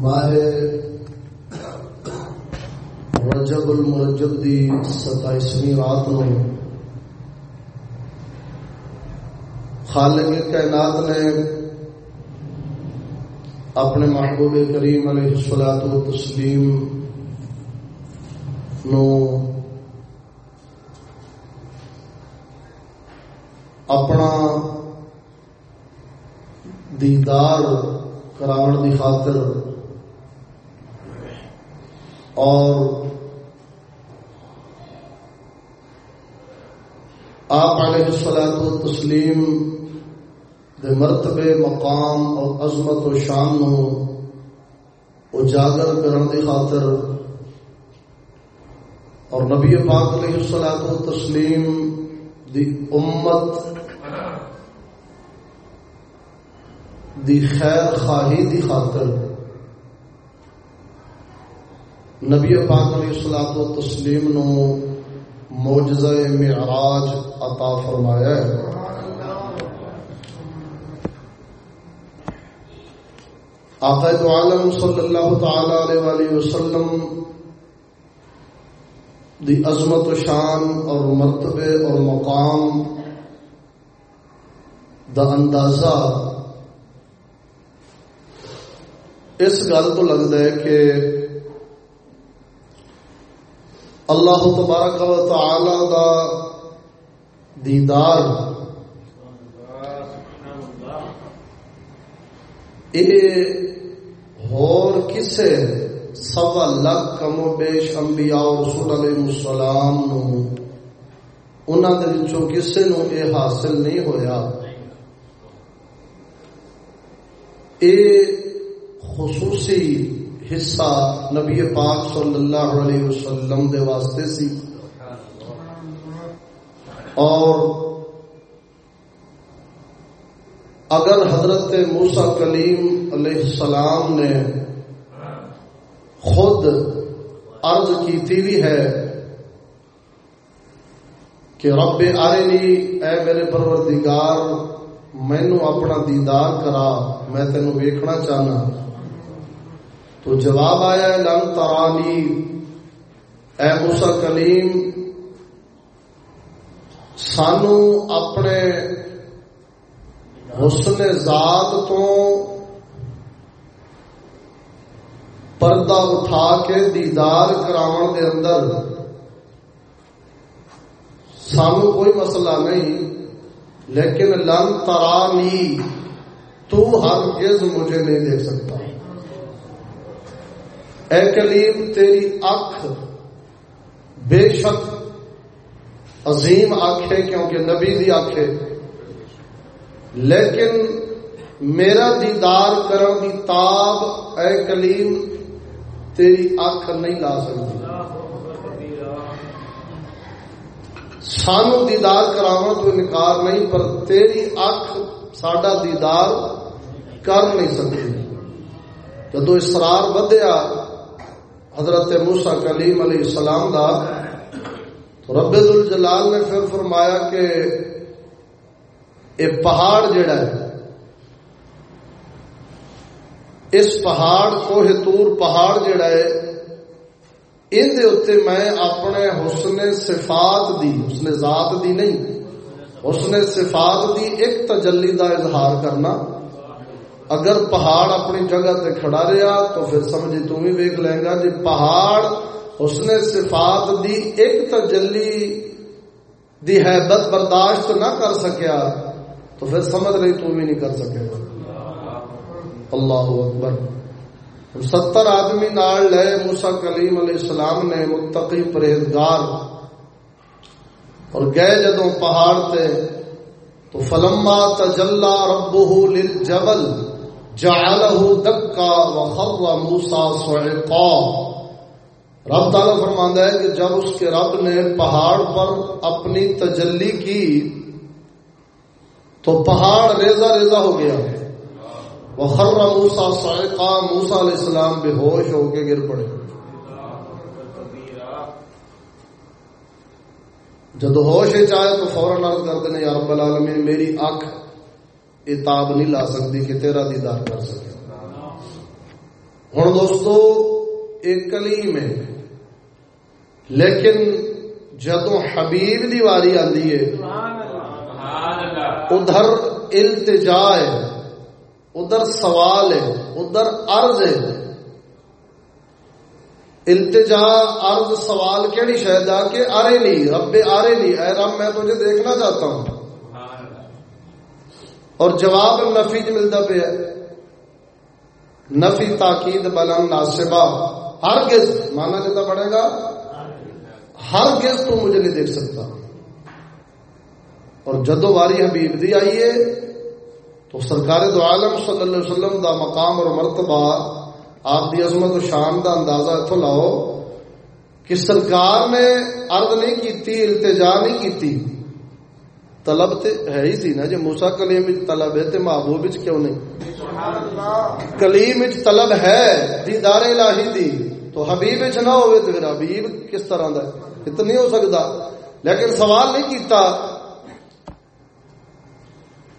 ماہ رجب المرجب دی ستائیسویں رات نو خالق کائنات نے اپنے محبوب کریم علیہ السلاط و تسلیم نو اپنا دیدار کراؤن دی خاطر اور آپ علیہ السلاط و تسلیم دے مرتبے، مقام اور عظمت و شان نو اجاگر کرن دی خاطر اور نبی پاک علیہ السلاط و تسلیم دی امت دی خیر خواہی دی خاطر۔ نبی پاک علیہ الصلوۃ و تسلیم نو معجزہ معراج عطا فرمایا ہے۔ آقا تو عالم صلی اللہ تعالی علیہ وآلہ وسلم دی عظمت و شان اور مرتبے اور مقام دا اندازہ اس گل تو لگتا ہے کہ اللہ تبارک و تعالی دا دیدار ہور کسے سوا لکھ کم و بیش انبیاء و رسول علیہ السلام نو انہاں دے وچوں کسے نو اے حاصل نہیں ہویا۔ اے خصوصی حصہ نبی پاک صلی اللہ علیہ وسلم دے واسطے سی۔ اور اگر حضرت موسا کلیم علیہ السلام نے خود عرض کیتی بھی ہے کہ رب آرے اے میرے پروردگار مینو اپنا دیدار کرا، میں تینوں ویکھنا چاہنا۔ تو جواب آیا لن ترانی۔ اے موسا کلیم سانو اپنے حسن ذات تو پردہ اٹھا کے دیدار کراون دے اندر سانو کوئی مسئلہ نہیں، لیکن لن ترانی، تو ہر گز مجھے نہیں دیکھ سکتا۔ اے کلیم تیری اکھ بے شک عظیم اکھ ہے کیونکہ نبی دی اکھ ہے۔ لیکن میرا دیدار کرن دی تاب اے کلیم تیری اکھ نہیں لا سکتی۔ سانو دیدار کراوا تو انکار نہیں، پر تیری اکھ ساڈا دیدار کر نہیں سکتی۔ جدو اسرار ودیا حضرت موسا کلیم علیہ السلام دا، تو رب الجلال نے پھر فرمایا کہ یہ پہاڑ جڑا ہے، اس پہاڑ کوہ تور پہاڑ جڑا ہے، ان دے اتنے میں اپنے حسن صفات دی، حسن ذات دی نہیں، حسن صفات دی ایک تجلی دا اظہار کرنا۔ اگر پہاڑ اپنی جگہ تے کھڑا رہا تو پھر سمجھی تم بھی ویک لیں گا جی پہاڑ اس نے صفات دی ایک تجلی دی حیبت برداشت نہ کر سکیا تو پھر سمجھ رہی تم بھی نہیں کر سکے گا۔ اللہ اکبر۔ ستر آدمی نال لے موسا کلیم علیہ السلام نے متقی پرہیزگار۔ اور گئے جدوں پہاڑ تے تو فلما تجلا ربہ للجبل۔ جعلہ دکا وخر موسا صعقا۔ رب تعالیٰ فرماندا ہے کہ جب اس کے رب نے پہاڑ پر اپنی تجلی کی، تو پہاڑ ریزا ریزا ہو گیا۔ وخر موسا صعقا موسا علیہ السلام بے ہوش ہو کے گر پڑے۔ جد ہوش چاہے تو فوراً عرض کرتے ہیں یا رب العالمین، میری اکھ اتاب نہیں لا سکتی کہ تیرا دیدار کر سکے ہوں دوستو ایک کلیم ہے لیکن جدو حبیب دی واری آتی ہے ادھر التجا ہے ادھر سوال ہے ادھر عرض ہے التجا عرض سوال کہڑی شاید آ کہ آرے نہیں رب آرے نہیں اے رب میں تجھے دیکھنا چاہتا ہوں اور جواب نفی چ ملتا پیا نفی تاکید بلن ناسبا ہر گز مانا کتنا پڑے گا۔ ہر گز تو مجھے نہیں دیکھ سکتا۔ اور جدو واری حبیب دی آئیے تو سرکار دو عالم صلی اللہ علیہ وسلم دا مقام اور مرتبہ آپ دی عظمت و شان دا اندازہ اتو لاؤ کہ سرکار نے عرض نہیں کیتی، التجا نہیں کیتی۔ طلب تے ہے ہی سی نا جی موسا کلیم طلب ہے تے محبوب کیوں نہیں؟ کلیم طلب ہے دیدار الہی دی۔ تو حبیب نہ ہوئے تو پھر حبیب کس طرح دا اتنا نہیں ہو سکتا۔ لیکن سوال نہیں کیتا۔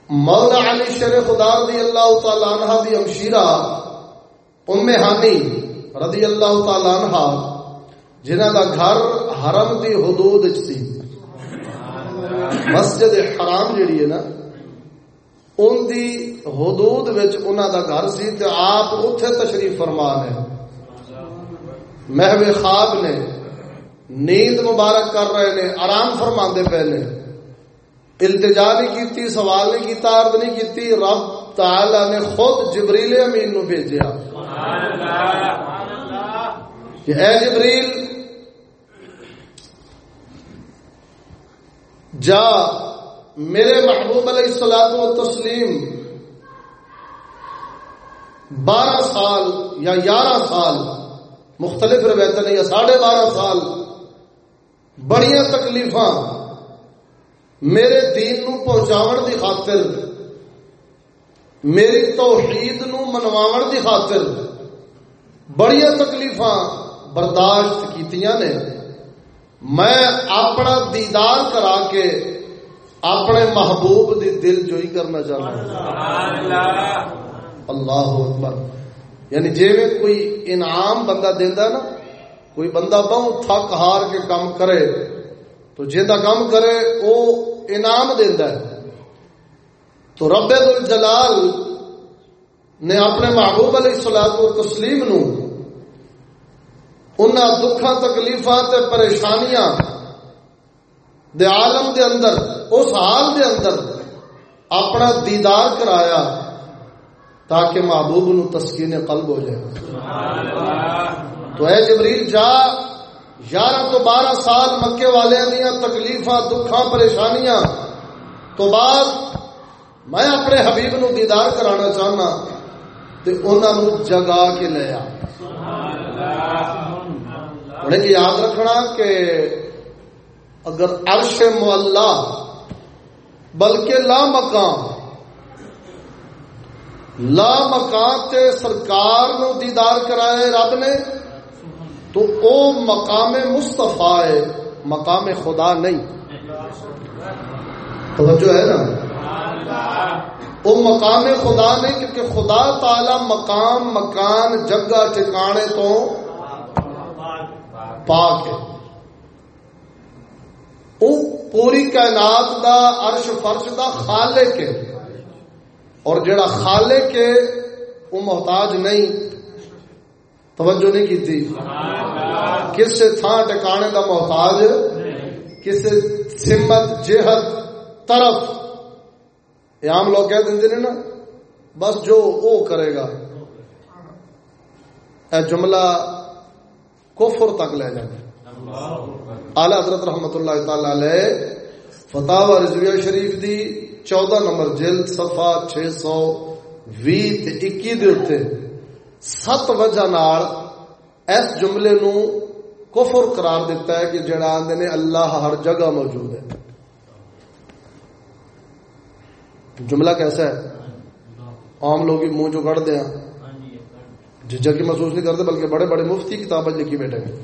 مولا علی شر خدا دی اللہ تعالی عنہ دی امشیرہ، ام ہانی رضی اللہ تعالی عنہ، جنہ دا گھر حرم دی حدود سی۔ مسجد حرام جیڑی ہے نا ان دی حدود وچ انہاں دا گھر سی تے آپ اوتھے تشریف فرما نے محو خواب نے نیند مبارک کر رہے نے آرام فرما دے پے نے۔ التجا نہیں کیتی سوال نہیں کیتا عرض نہیں کیتی رب تعالی نے خود جبریل امین نو بھیجیا۔ کہ اے جبریل جا، میرے محبوب علیہ السلام و تسلیم بارہ سال یا گیارہ سال، مختلف روایت یا ساڑھے بارہ سال بڑی تکلیف میرے دین نو پہنچاون دی خاطر، میری توحید نو منواون دی خاطر بڑی تکلیف برداشت کیتیاں نے۔ میں اپنا دیدار کرا کے اپنے محبوب دی دل جوئی کرنا چاہتا ہوں۔ اللہ اکبر۔ یعنی جی میں کوئی انعام بندہ دینا نا، کوئی بندہ بہت تھک ہار کے کام کرے، تو جا کام کرے وہ انعام دینا ہے۔ تو رب الجلال نے اپنے محبوب علیہ السلام کو تسلیم نو ان دکھا تکلیفا پریشانیاں دے عالم دے اندر، اس حال دے اندر اپنا دیدار کرایا تاکہ محبوب نو تسکین قلب ہو جائے۔ تو اے جبریل، جا، یارہ تو بارہ سال مکے والے دیا تکلیفا دکھا پریشانیاں تو بعد میں اپنے حبیب نو دیدار کرانا چاہنا تے انہوں جگا کے لیا انہیں یاد رکھنا کہ اگر عرش مولا بلکہ لا مکان لا مکان تے سرکار نو دیدار کرائے رب نے، تو او مقام مستفا ہے، مقام خدا نہیں۔ توجہ ہے نا؟ وہ مقام خدا نہیں، کیونکہ خدا تعالی مقام، مکان، جگہ، ٹھکانے تو پاک ہے۔ وہ پوری کائنات دا عرش فرش دا خالق ہے۔ اور جڑا خالق ہے وہ محتاج نہیں۔ توجہ نہیں کی تھی کس تھان ٹکانے دا محتاج کس سمت، جہت، طرف۔ یہ عام لوگ کہہ دیں نا، بس جو وہ کرے گا۔ اے جملہ کفر تک لے جائے اعلی حضرت رحمت اللہ تعالی علیہ فتح و رضویہ شریف دی چودہ نمبر جلد صفحہ چھ سو بھی اکی دے اتنے سات وجہ نال اس جملے نو کفر قرار دیتا ہے کہ جڑا آندے نے اللہ ہر جگہ موجود ہے۔ جملہ کیسا ہے؟ عام لوگ منہ جو کڑ دیا جھجک محسوس نہیں کرتے، بلکہ بڑے بڑے مفتی کتاب لکھی بیٹھے ہیں۔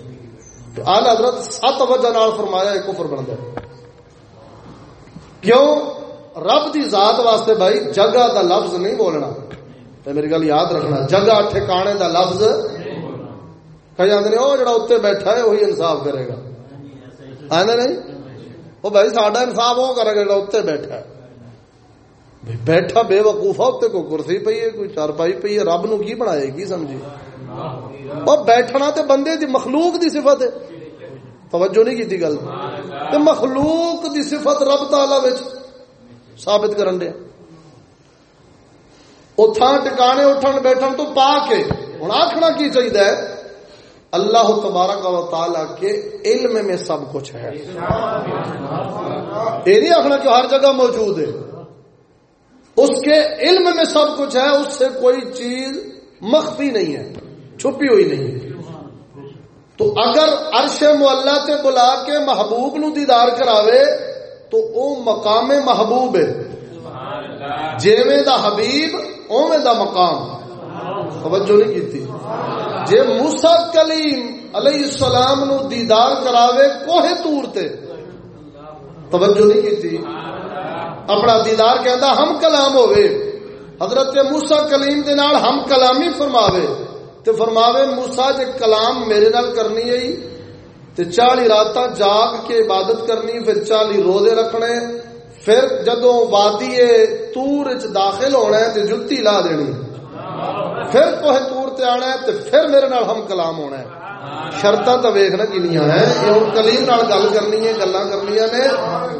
تو آل حضرت سات وجہ نال فرمایا، ایک کفر بنتا ہے۔ کیوں؟ رب دی ذات واسطے بھائی، جگہ دا لفظ نہیں بولنا۔ تے میری گل یاد رکھنا، جگہ ٹھکانے دا لفظ کہ جاندے نے او جڑا اوتے بیٹھا ہے، وہی انصاف کرے گا۔ نہیں؟ او بھائی، ساڈا انصاف او کرے گا، جڑا اوتے بیٹھا ہے۔ بیٹھا بے وقوفا اتنے کوئی کرسی پی ہے، کوئی چار پائی پی ہے، رب نو کی بنائے کی سمجھی؟ اور بیٹھنا تے بندے دی مخلوق دی صفت ہے۔ توجہ نہیں کی گل۔ تے مخلوق دی صفت رب تعالی وچ ثابت کرن دے۔ اتھاں ٹکانے اٹھن بیٹھن تو پا کے ہن آکھنا کی چاہیے اللہ تبارک و تعالی کے علم میں سب کچھ ہے۔ یہ نہیں آخنا کہ ہر جگہ موجود ہے۔ اس کے علم میں سب کچھ ہے، اس سے کوئی چیز مخفی نہیں ہے، چھپی ہوئی نہیں ہے۔ تو اگر عرش معلہ تے بلا کے محبوب نو دیدار کراوے، تو او مقام محبوب ہے۔ جیویں دا حبیب، اوویں دا مقام۔ توجہ نہیں کیتی۔ جے موسی کلیم علیہ السلام نو دیدار کراوے، کوہ تور تے۔ توجہ نہیں کیتی۔ اپنا دیدار کہندا ہم کلام ہوئے حضرت موسا کلیم دے نال ہم کلامی فرماوے۔ تے فرماوے موسا جے کلام میرے نال کرنی ہے، تے چالی رات جاگ کے عبادت کرنی، پھر چالی روزے رکھنے، پھر جدو وادی تور چ داخل ہونا ہے، تے جتی لا دینی۔ پھر کوہ تور تے آنا ہے، تے پھر میرے نال ہم کلام ہونا ہے۔ شرطاں تو ویکھنا کنیاں ہیں یہ ہن کلیم نال گل کرنی ہے گلاں کرنیاں نے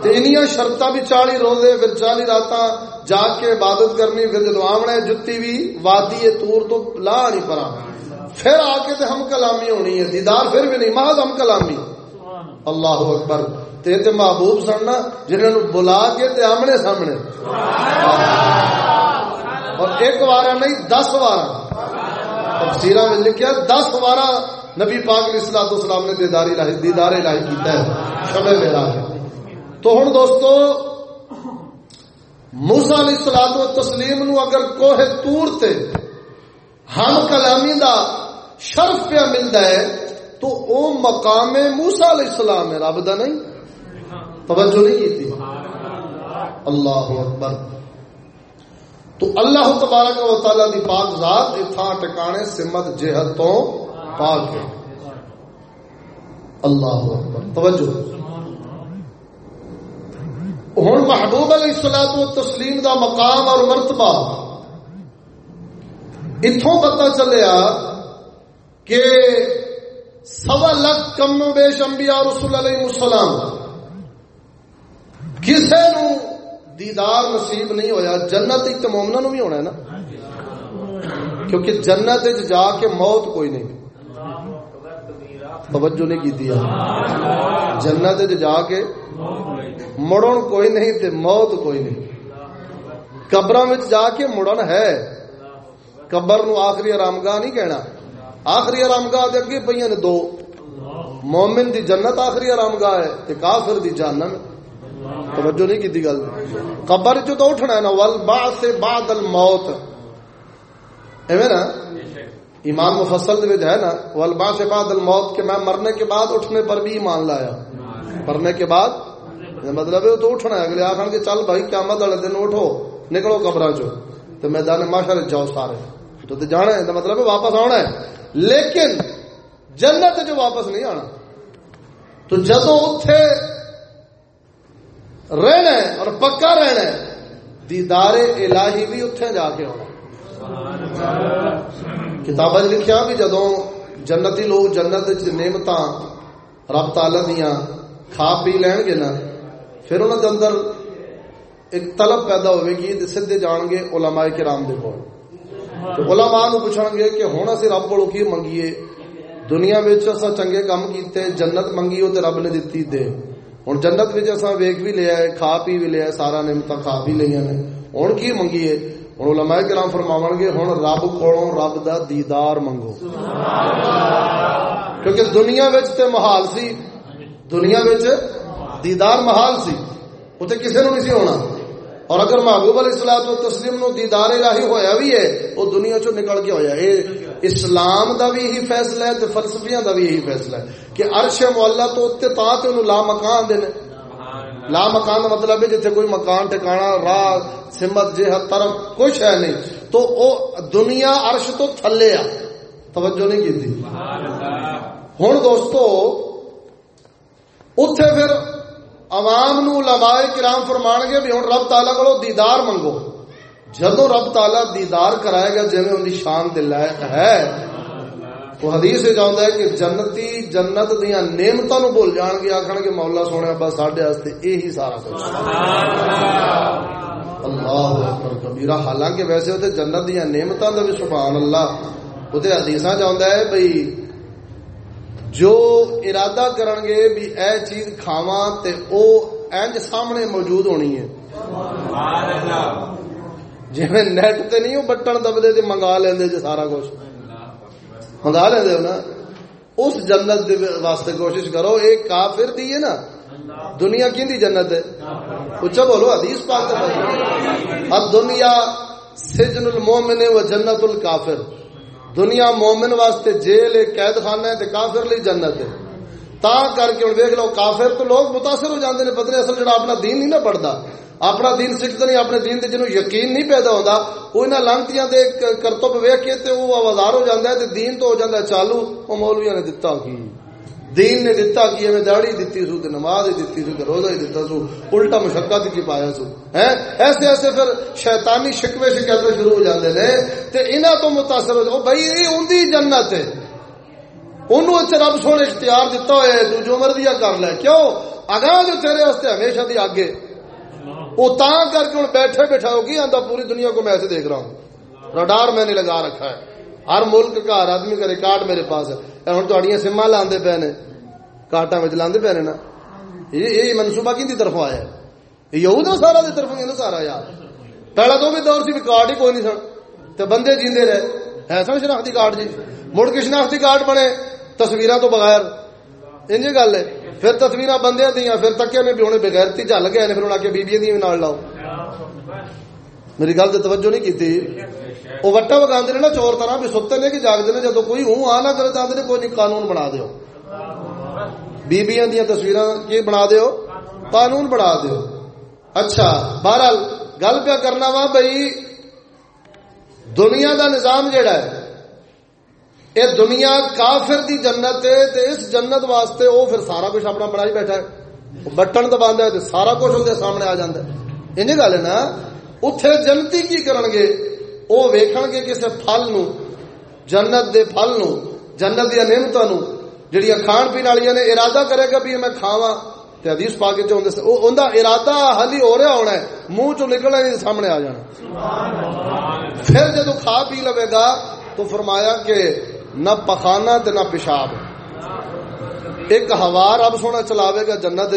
تے انیاں شرطاں بھی 40 روزے پھر 40 راتاں جاگ کے عبادت کرنی پھر جدوں آونا ہے جُتی بھی وادی تور تو لا نہیں پرا پھر آ کے تے ہم کلامی ہونی ہے دیدار پھر بھی نہیں محض ہم کلامی اللہ اکبر تے تے محبوب سننا جنہاں نو بلا کے تے آمنے سامنے اور ایک وارا نہیں دس وارا تفسیرہ میں لکھیا دس وارا نبی پاک علیہ الصلوۃ والسلام نے دیداری الہی دیدار الہی کیتا ہے شب معراج تو ہن دوستو، موسی علیہ الصلوۃ والتسلیم نو اگر کوہ تور تے ہم کلامی دا شرف پہ ملتا ہے، تو او مقام موسی علیہ السلام ہے۔ رب دا نہیں؟ توجہ نہیں کی تھی اللہ اکبر۔ تو اللہ تبارک و تعالی دی پاک ذات اتھا ٹکانے سمت جہت تو پاک ہے۔ اللہ اکبر۔ توجہ۔ ہوں محبوب علیہ السلام و تسلیم دا مقام اور مرتبہ اتوں پتا چلیا کہ سوا لکھ کم و بیش انبیاء رسول علیہ السلام کسے نو دیدار نصیب نہیں ہویا، جنت ایک تو مومنا نو بھی ہونا ہے نا۔ کیونکہ جنت جا کے موت کوئی نہیں۔ توجہ نہیں کی دیا جنت جا کے مڑن کوئی نہیں تے موت کوئی نہیں۔ قبر جا کے مڑن ہے۔ قبر نو آخری آرام گاہ نہیں کہنا۔ آخری آرام گاہ دے اگے پہ نے دو۔ مومن دی جنت آخری آرام گاہ ہے تے کافر دی جہنم۔ توجہ نہیں کی گل۔ قبر جو تو اٹھنا ہے نا ول بعد سے بعد الموت۔ ایویں نا؟ ایمان مفصل دے ہے نا ول بعد سے بعد الموت کہ میں مرنے کے بعد اٹھنے پر بھی ایمان لایا۔ مرنے کے بعد؟ مطلب ہے تو اٹھنا ہے۔ اگلے آخر کے چل بھائی، قیامت والے دن اٹھو، نکلو قبر چو تو میدان معاشرے جاؤ سارے۔ تو تو جانا ہے مطلب ہے واپس آنا ہے۔ لیکن جنت جو واپس نہیں آنا۔ تو جدو اتے رہنا ہے اور پکا رہنا ہے، دیدار الہی بھی اتنے جا کے آنا کتاب لکھیا بھی جدو جنتی لوگ جنت نعمت رب تعالی دیا کھا پی لین گے نا پھر انہوں کے اندر ایک طلب پیدا ہوئے گی سیدے جان گے علماء کرام دے کول تو علماء نو پوچھن گے کہ ہن اسی رب کولوں کی منگیے دنیا وچ اسا چنگے کام کیتے جنت منگی تے رب نے دتی دے ہن جنت وچ اسا ویکھ بھی لیا ہے کھا پی بھی لیا ہے سارا نعمت کھا بھی لیاں نے ہن کی منگیے ہن علماء کرام فرماون گے ہن رب کولوں رب دا دیدار منگو۔ کیونکہ دنیا وچ تے محال سی دنیا وچ دیدار محال سی اتنے کسی نو نہیں سی ہونا۔ اور اگر محبوب علیہ السلام تو تسلیم نو دیدار الہی ہویا بھی ہے وہ دنیا چو نکل کے ہویا۔ ہے اسلام دا بھی یہی فیصلہ ہے تے فلسفیاں دا بھی یہی فیصلہ ہے کہ عرش مولا تو تے تا تے انہوں لا مکان دے لا مکان کا مطلب ہے جتنے کوئی مکان ٹکانا راہ، سمت، جہت، طرف کچھ ہے نہیں۔ تو او دنیا عرش تو تھلے آ۔ توجہ نہیں کی تھی ہوں دوستو اتے پھر عوام نو علماء کرام فرمان گے بھی ہوں رب تالا کو دیدار منگو۔ جدو رب تالا دیدار کرائے گا جی ان کی شان دل ہے۔ وہ حدیث چاہتا ہے کہ جنتی جنت دیا نعمتوں نو بھول جان گے آخر کہ مولا سونے بس ساڈے یہی سارا کچھ اللہ اکبر کبیرہ حالانکہ ویسے وہ جنت دیا نعمتوں کا بھی سبحان اللہ وہ حدیث چاہتا ہے بھائی جو ارادہ کرن گے بھی اے چیز کھاواں تے او اینج سامنے موجود ہونی ہے جی نیٹ تے نہیں وہ بٹن دبدے تے منگا لیندے جی سارا کچھ منگا لیندے ہو نا۔ اس جنت دے واسطے کوشش کرو، ایک کافر دی ہے نا۔ دنیا کی دی جنت ہے؟ اچھا بولو، حدیث پاک اب دنیا سجن المومن و جنت الکافر۔ دنیا مومن واسطے جیل قید خانہ ہے کافر لی جنت ہے۔ تا کر کے دیکھ لو، کافر تو لوگ متاثر ہو جاتے ہیں پتہ اصل جڑا اپنا دین نہیں نہ پڑھتا اپنا دین سکھتا نہیں اپنے دین دے جنوں یقین نہیں پیدا ہوتا وہ انہاں لانتیاں دے کرتب ویکھ کے تے وہ آوازار ہو جاندا ہے تے دین تو ہو جاندا ہے۔ چالو، او مولویاں نے دتا کی۔ دین نے دتا کی میں داڑھی دتی سو، تے نماز ہی دتی سو، تے روزہ ہی دتا سو، الٹا مشقت کی پایا سو۔ ہیں؟ ایسے ایسے پھر شیطانی شکوے شکایت شروع ہو جاندے نے۔ تے انہاں تو متاثر ہو بھائی، یہ اوندی جنت ہے۔ اونوں اچ رب سونے اختیار دتا ہوئے ہے تو جو مرضی کر لے کیوں اگاں جو تیرے واسطے ہمیشہ دی آگے وہ تا کر کے ہوں بیٹھے بیٹھا ہوگی آندا پوری دنیا کو میں ایسے دیکھ رہا ہوں رڈار میں نے لگا رکھا ہے ہر ملک کا ہر آدمی کا ریکارڈ میرے پاس ہے ہوں تھوڑی سما لاندے پے نے کاٹا میں لاندے پے نے نا یہ منصوبہ کی طرف آیا ہے یہود سارا دی طرف نا سارا یار پہلا تو بھی دور سی کارڈ ہی کوئی نہیں سن تے بندے جیندے رہے ہے سن شناختی کارڈ جی مڑ کے شناختی کارڈ بنے، تصویراں تو بغیر۔ انج گل ہے۔ پھر تصویر بندے دیا پھر تکے نے بھی ہونے بغیرتی چل گئے نے، پھر انہیں آ کے بیبیاں بھی نال لاؤ۔ میری گل تو توجہ نہیں کی وہ وٹا وگا نا، چور طرح بھی ستے نے کہ جاگتے ہیں جب کوئی ہوں آ نہ کرے چاہتے ہیں کوئی نہیں قانون بنا دیو۔ بیبیاں دیا تصویر کی بنا دیو؟ قانون بنا دیو۔ اچھا بہرحال گل پہ کرنا وا بھائی دنیا دا نظام جیڑا ہے یہ دنیا کافر دی جنت ہے تے اس جنت واسطے وہ پھر سارا کچھ اپنا بنا ہی بیٹھا ہے۔ بٹن دبا ہے تے سارا کچھ اندر سامنے آ جاتا ہے۔ ان گل ہے نا اتے جنتی کی کرن گے؟ وہ ویکھن گے کسی پھل نو، جنت دے پھل نو، جنت دیا نعمت نو جہیا کھان پین والی نے ارادہ کرے گا بھی میں کھاوا حدیث پا کے ان کا ارادہ حالی ہو رہا ہونا ہے۔ منہ چ نکلنا نہیں سامنے آ جانا۔ سبحان اللہ پھر جدو کھا پی لوے گا تو فرمایا کہ نہ پخانا تے نہ پیشاب۔ ایک ہوا رب سونا چلاوے گا جنت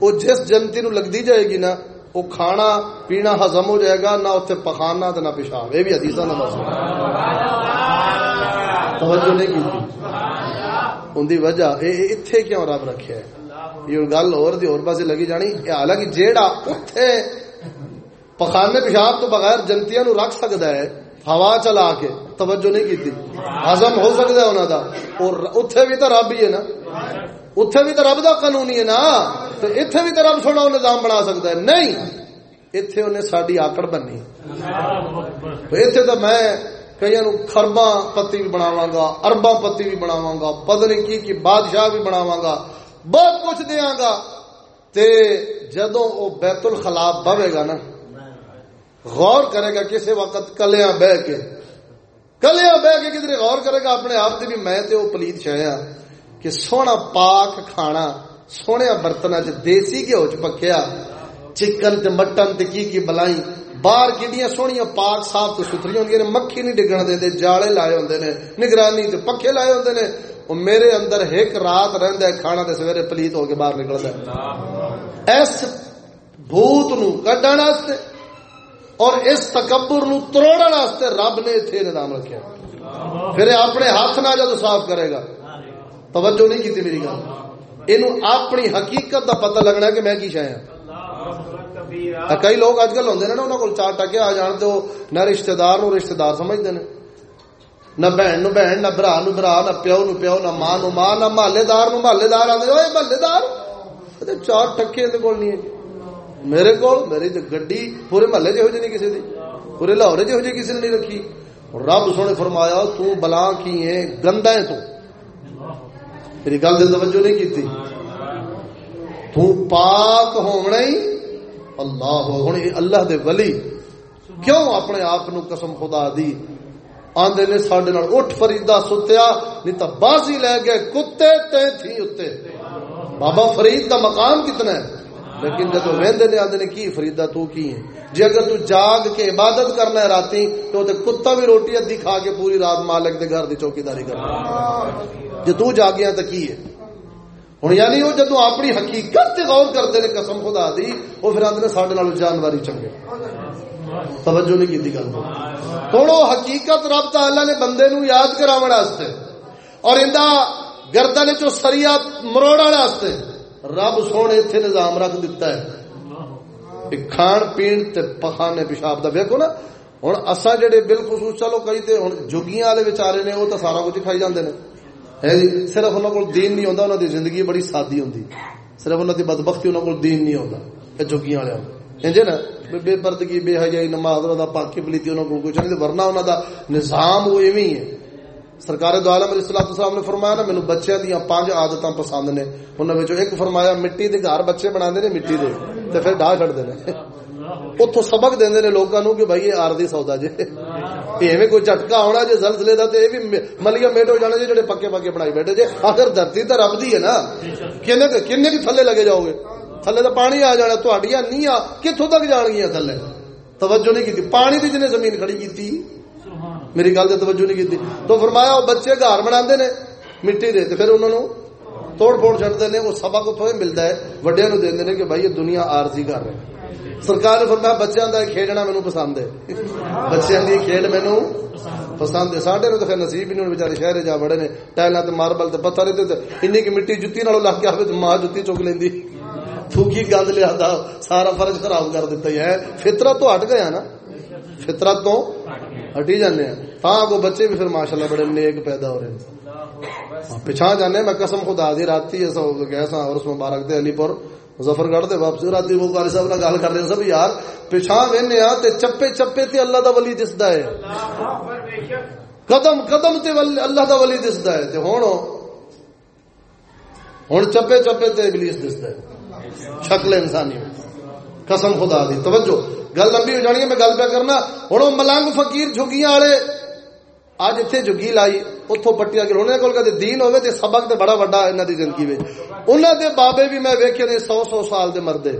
وہ جس جنتی نو لگتی جائے گی نا وہ کھانا پینا ہزم ہو جائے گا، نہ اتنے پخانا تے نہ پیشاب۔ یہ بھی حدیث نہ توجہ نہیں کی ان دی وجہ اتنے کیوں رب رکھے ہے؟ یہ گل اور دی اور پاسے لگی جانی۔ حالانکہ جیڑا اتنے پخانے پیشاب تو بغیر جنتیاں نو رکھ سکتا ہے ہوا چلا کے توجہ نہیں کی ہزم ہو سکتا ہے انہوں کا اور اتنے بھی تو رب ہی ہے نا۔ اتنے بھی تو رب کا قانون ہی ہے نا۔ تو اتنے بھی تو رب سونا نظام بنا سکتا ہے۔ نہیں اتنے انہیں ساری آکڑ بننی اتنے تو میں کئی نو خربا پتی بھی بناوا گا اربا پتی بھی بناوا گا پتنی کی کی بادشاہ بھی بناوا گا۔ بہت کچھ دیا گا۔ تے جدو وہ بیت الخلا بوے گا نا غور کرے گا کسی وقت کلیاں بہ کے۔ کلیاں بہ کے کدھر غور کرے گا؟ اپنے آپ سے بھی میں تے وہ پلیت شایا کہ سونا پاک کھانا سونے برتن چ دیسی گھیو چ پکیا چکن تے مٹن تے کی کی بلائی باہر کڈیاں سونیاں پاک صاف تے ستھری ہوندیاں نے مکھی نہیں ڈگن دے جالے لائے ہوندے نے نگرانی تے پکھے لائے ہوندے نے۔ او میرے اندر ایک رات رہندا ہے کھانا تے سویرے پلیت ہو کے باہر نکلدا ہے۔ اس بھوت نو کڈن واسطے اور اس تکبر نو تروڑن واسطے رب نے اتنے نظام رکھا پھر اپنے ہاتھ نہ جب صاف کرے گا۔ توجہ نہیں کی میری گل۔ یہ اپنی حقیقت دا پتہ لگنا ہے کہ میں کی شاید ہاں۔ کئی لوگ اج کل ہوں نا انہوں کو چار ٹکے آ جان تو نہ رشتہ دار نو رشتہ دار سمجھتے ہیں نہ بہن نو بہن، نہ برا نو برا، نہ پیو نو پیو، نہ ماں نو ماں، نہ محلے دار نو محلے دار آتے محلے دار؟ چار ٹکے کول نہیں ہے۔ میرے کو میری گڈی پورے محلے جہو جی نہیں کسی دی، پورے لاہور جہو جی کسی نے نہیں رکھی۔ رب سونے فرمایا، تو بلا کی ہے گندا ہے تو۔ میری گل دل توجہ نہیں کی تو پاک ہونا ہی اللہ ہوں اللہ دے ولی۔ کیوں اپنے آپ نو قسم خدا دی؟ آندے نے ساڈے نال اٹھ فریدا ستیا، نہیں تو بازی لے گئے کتے تے تھی اتے۔ بابا فرید دا مقام کتنا ہے؟ لیکن جب وہدے نے آدھے نے کی فریدا تو کی ہے جی اگر تو جاگ کے عبادت کرنا ہے راتی، تو تے کتا بھی روٹی ادھی کھا کے پوری رات مالک دے گھر دی چوکیداری کرنا جی تو جاگیا تو کی ہے؟ ہوں یعنی وہ جدو اپنی حقیقت تے غور کرتے ہیں قسم خدا دی، وہ پھر آدھے سارے نال جانواری چنگے۔ توجہ نہیں کی گل ہوں حقیقت رب تعالی نے بندے نو یاد کرا اور اندا گردن چو سریا مروڑ واسطے۔ رب سونے اتنے نظام رکھ دیتا ہے۔ کھان پین تے پخانے پیشاب دا ویکو نا ہوں اصا جڑے بالخصوص چلو کئی تے ہوں جگیاں والے بچارے نے وہ تو سارا کچھ کھائی جاندے نے۔ ہے جی صرف انہوں کو دین نہیں ہوتا انہوں دی زندگی بڑی سادی ہوندی۔ صرف انہوں دی بدبختی انہوں کو دین نہیں یہ جگیاں والے انجے نا بے پردگی بے حیائی نماز پاکی پلیتی انہوں کو کچھ نہیں ورنہ انہوں دا نظام وہ ایویں ہے۔ سرکار دو عالم علیہ الصلوۃ والسلام نے فرمایا نا مینوں بچیاں دیاں پانچ عادتاں پسند نے۔ انہاں وچوں ایک فرمایا، مٹی دے گھر بچے بناندے نے، مٹی دے۔ تے پھر ڈھا چھڑ دے نے۔ اتو سبق دیندے نے لوکاں نو کہ بھائی یہ عارضی سودا جے۔ ایویں کوئی جھٹکا ہونا جے زلزلے دا، تے اے بھی ملیا میٹ ہو جانا جے جڑے پکے پکے بنائی بیٹھے۔ جے آخر دھرتی تے رب دی ہے نا۔ کنے کنے کی تھلے لگے جاؤ گے۔ تھلے تے پانی آ جانا، تہاڈیاں نیاں کتھوں تک جان گیاں تھلے؟ توجہ نہیں کیتی، پانی دی جنے زمین کھڑی کیتی۔ میری گل توجہ نہیں کی تو فرمایا وہ بچے گھر بنا نے مٹی دے پھر انہوں نے توڑ پھوڑ چڑھتے ہیں وہ سبق اتوں ملتا ہے۔ وڈیا نو دے کہ بھائی یہ دنیا آرزی کر رہے سرکار نے فرمایا بچوں کا کھیڈنا مینو پسند ہے۔ بچوں کی کھیڈ مینو پسند ہے۔ ساڈے تو پھر نصیب نہیں بچارے شہر جا بڑے نے۔ ٹائلوں تے ماربل تے پتھر تے اینی کی مٹی جُتی نالوں لگ کے آوے ماں جُتی چک لیندی۔ تھوکی گند لیا سارا فرض خراب کر دیتا ہے۔ فطرت تو ہٹ گیا نا۔ فطرت تو ہٹی جانے ہیں۔ ہاں وہ بچے بھی پھر ماشاءاللہ بڑے نیک پیدا ہو رہے ہیں۔ ہاں، پچھا جانے میں قسم خدا دی راتی ایسا گیا سا اور اس مبارک دے علی پور، مظفر گڑھ دے واپسی راتی وہ قاری صاحب نال گل کر رہے سب یار، پچھا وینے ہاں تے چپے چپے تے اللہ دا ولی دسدا ہے۔ قدم قدم تے اللہ دا ولی دسدا ہے۔ تے ہن ہن چپے چپے تے ابلیس دسدا ہے۔ شکل انسانی قسم خدا دی، توجہ۔ گل لمبی ہو جانی ہے، میں گل پہ کرنا۔ ہوں ملنگ فقیر جھگیاں والے اج اتنے جگی لائی اتوں پٹیا کے انہوں کول کہتے دین ہوے تے سبق تے بڑا بڑا انہاں دی زندگی وچ۔ انہاں دے بابے بھی میں ویکھے نے 100 100 سال دے مردے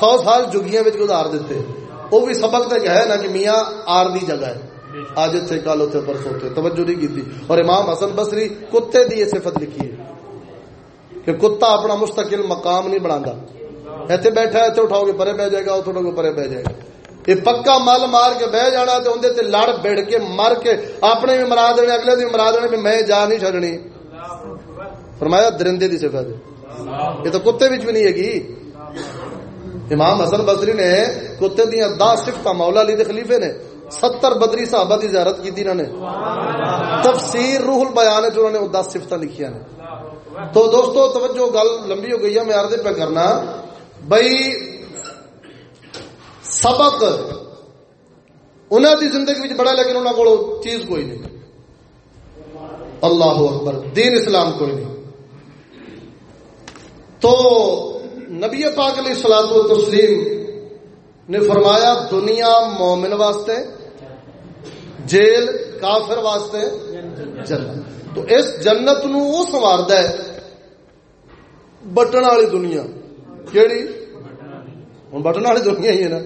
100 سال جگیاں وچ گزار دتے۔ وہ بھی سبق تے ہے نا کہ میاں آر دی جگہ ہے۔ اج اتنے کل اتنے پرسوں تے توجہ نہیں کی اور امام حسن بصری کتے دی یہ صفت لکھی ہے کہ کتا اپنا مستقل مقام نہیں بناتا ایتھے بیٹھا ہے، ایتھے اٹھاؤ گے، پرے بہ جائے گا اتھے گے پرے بہ جائے گا۔ یہ پکا مل مار کے بہ جانا تے اندے تے لڑ بڑ کے مر کے اپنے بھی مرا دینے اگلے بھی مرا دینے بھی میں جا نہیں چھڑنی فرمایا درندے دی صفت۔ یہ تو کتے وچ بھی نہیں ہے امام حسن بصری نے کتے دیاں دس صفت مولا علی دے خلیفے نے، ستر بدری صحابہ دی زیارت کی انہوں نے۔ تفسیر روح البیان جو انہوں نے دس صفت لکھیا نے۔ تو دوستو، توجہ، گل لمبی ہو گئی ہے، میں عرض پہ کرنا۔ بھائی سبق. انہوں دی زندگی بڑا لیکن انہوں کو چیز کوئی نہیں. اللہ اکبر. دین اسلام کوئی نہیں. تو نبی پاک علیہ سلاد و تسلیم نے فرمایا دنیا مومن واسطے جیل کافر واسطے جنت. تو اس جنت نو وہ ہے بٹن والی دنیا. کیڑی؟ بٹن والی دنیا ہی ہے نا.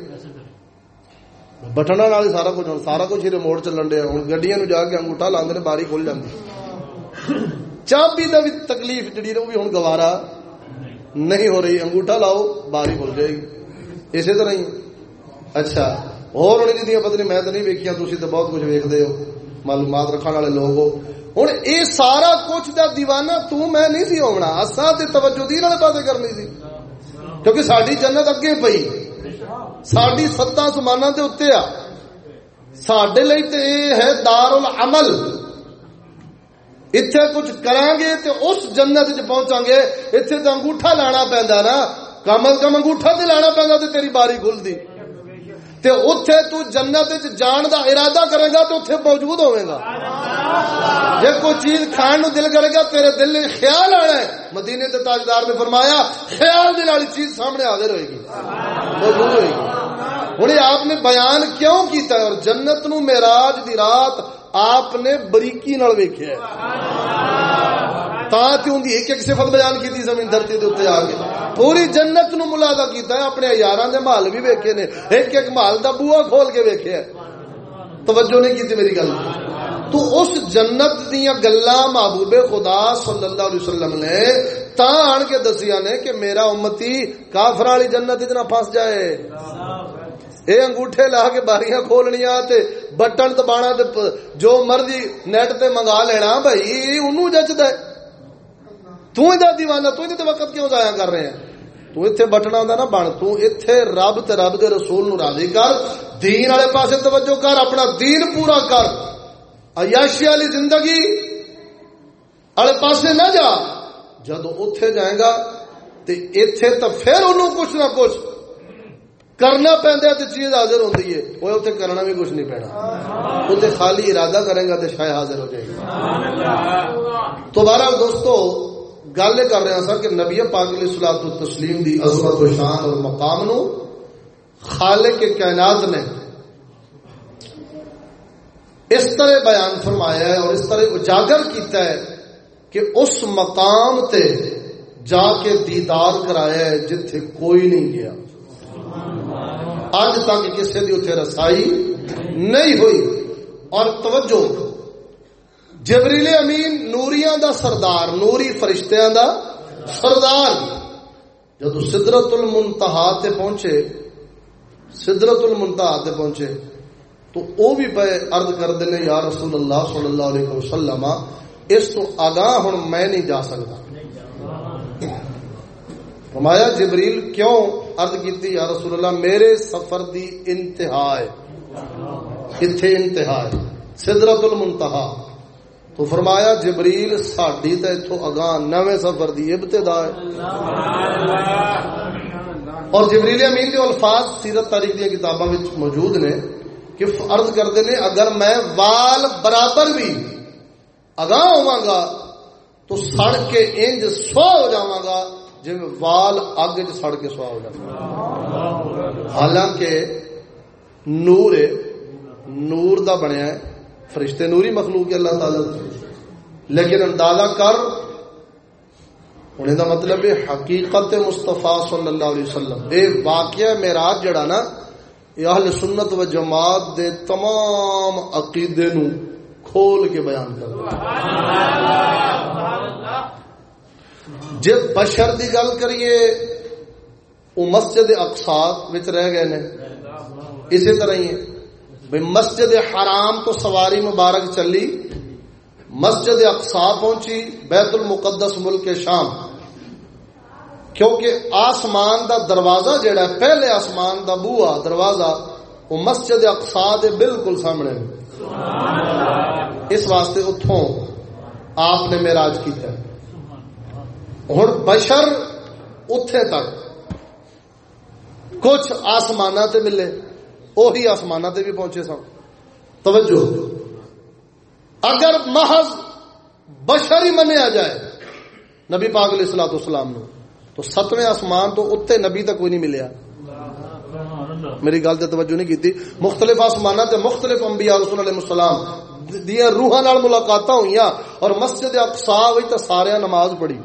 بٹن والی سارا کچھ سارا کچھ ریموٹ چلن دیا ہوں گڈیا جا کے انگوٹھا لاندے باری کھل جاتی چابی کا بھی تکلیف جڑی وہ بھی ہوں گوارا نہیں ہو رہی انگوٹھا لاؤ باری کھل جائے گی اسی طرح ہی اچھا اور ہونے جی پتہ میں تو نہیں ویکیا تھی تو بہت کچھ ویکتے ہو معلومات رکھنے والے لوگ ہو ہوں یہ سارا کچھ دا دیوانہ تو میں نہیں سی ہونا اصا توجہ دی پاس کرنی سی کیونکہ ساری جنت اگے پئی ساری ستا سمانا اتنے آ۔ سڈے لی تو یہ ہے دار العمل اتنے کچھ کریں گے تو اس جنت چ پہنچا گے۔ اتنے تو انگوٹھا لانا پہنتا نا۔ کم از کم انگوٹھا تے لانا پیندا تے تیری باری کھلدی۔ تے اوتھے تو جنت جان دا ارادہ کرے گا تو اوتھے موجود ہوے گا۔ جے کوئی چیز کھان نو دل کرے گا، تیرے دل میں خیال آنا ہے۔ مدینے تے تاجدار نے فرمایا، خیال دل والی چیز سامنے حاضر ہوئے گی۔ موجود ہوئے گی۔ ہوں۔ آپ نے بیان کیوں کیتا ہے اور جنت نو معراج دی رات آپ نے بریکی نال ویکھیا تا تے دی ایک ایک صفت بیان کیتی زمین دھرتی دے اوتے آ کے۔ پوری جنت نو ملاحظہ کیتا ہے اپنے یاراں دے محل بھی ویکھے نے۔ ایک ایک محل دا بوہا کھول کے ویکھیا توجہ نہیں کیتی میری گل۔ تو اس جنت دیا گلا محبوب خدا صلی اللہ علیہ وسلم نے تا آن کے دسیا نے کہ میرا امتی کافر والی جنت اتنا پھنس جائے۔ اے انگوٹھے لا کے باریاں کھولنیاں تے بٹن دبانا تے جو مرضی نیٹ تے منگا لینا بھائی انہوں جچدا ہے۔ تو ہی دا دیوانہ تو ہی تے وقت کیوں ضائع کر رہے ہیں؟ تو ایتھے بٹنا ہوندا نا بن تو ایتھے رب تے رب دے رسول نو راضی کر، دین والے پاسے توجہ کر، اپنا دین پورا کر۔ عیاشی والی زندگی والے پاسے نہ جا جدو اوتھے جائے گا تے ایتھے تے پھر انہوں کچھ نہ کچھ کرنا پہنتا تو چیز حاضر ہوتی ہے وہ اتنے کرنا بھی کچھ نہیں پینا۔ اتنے خالی ارادہ کرے گا تو شاید حاضر ہو جائے گا تو بارہ دوستو گل کر رہے ہیں سر کہ نبی پاک علیہ سلاط تسلیم دی عظمت و شان اور مقام نو خالق کائنات نے اس طرح بیان فرمایا ہے اور اس طرح اجاگر کیتا ہے کہ اس مقام تے جا کے دیدار کرایا ہے جتھے کوئی نہیں گیا۔ اج تک کسی دی اتنے رسائی نہیں ہوئی۔ اور توجہ، جبریل امین نوریاں دا سردار، نوری فرشتیاں دا سردار۔ جب سدرت المنتہا تے پہنچے سدرت المنتہا تے پہنچے، تو او بھی پہ عرض کر دینے، یا رسول اللہ صلی اللہ علیہ وسلم، اس تو آگاہ ہوں میں نہیں جا سکتا۔ فرمایا، جبریل کیوں عرض کیتی، یا رسول اللہ، میرے سفر دی انتہا ہے اتھے انتہا ہے سدرت المنتہا۔ تو فرمایا، جبریل ساڈی تے ایتھوں اگاں نویں سفر دی ابتدا ہے۔ اور جبریل امین کے الفاظ سیرت تاریخ دی کتاباں موجود نے کہ عرض کرتے نے، اگر میں وال برابر بھی اگاں ہوواں گا، تو سڑ کے انج سو ہو جاواں گا۔ جی وال اگ چ سڑ کے سوا ہو جاتا حالانکہ نور نور دا بنیا ہے۔ فرشتے نوری مخلوق اللہ تعالی لیکن اندازہ کر ہونے دا مطلب ہے حقیقت مصطفیٰ صلی اللہ علیہ وسلم۔ اے واقعہ میراج جڑا نا، یہ اہل سنت و جماعت دے تمام عقیدے نو کھول کے بیان کر جی بشر دی گل کریے، وہ مسجد اقساط رہ گئے نے۔ اسی طرح ہی بھائی مسجد حرام تو سواری مبارک چلی۔ مسجد اقسا پہنچی، بیت المقدس ملک شام۔ کیونکہ آسمان دا دروازہ جڑا ہے، پہلے آسمان دا بوا دروازہ، وہ مسجد اقسا دے بالکل سامنے اس واسطے اتوں آپ نے میراج کیا ہوں بشر اتے تک۔ کچھ آسمان تے ملے وہی آسمان تے بھی پہنچے سن۔ توجہ۔ اگر محض بشر ہی منیا جائے نبی پاک علیہ السلام اسلام نو، تو ستویں آسمان تو اتنے نبی تک کوئی نہیں ملیا۔ میری گل توجہ نہیں کی مختلف آسمان تے مختلف انبیاء رسول علیہ السلام دیا روحاں ملاقات ہوئی اور مسجد اقصا ہوئی تو سارے نماز پڑھی۔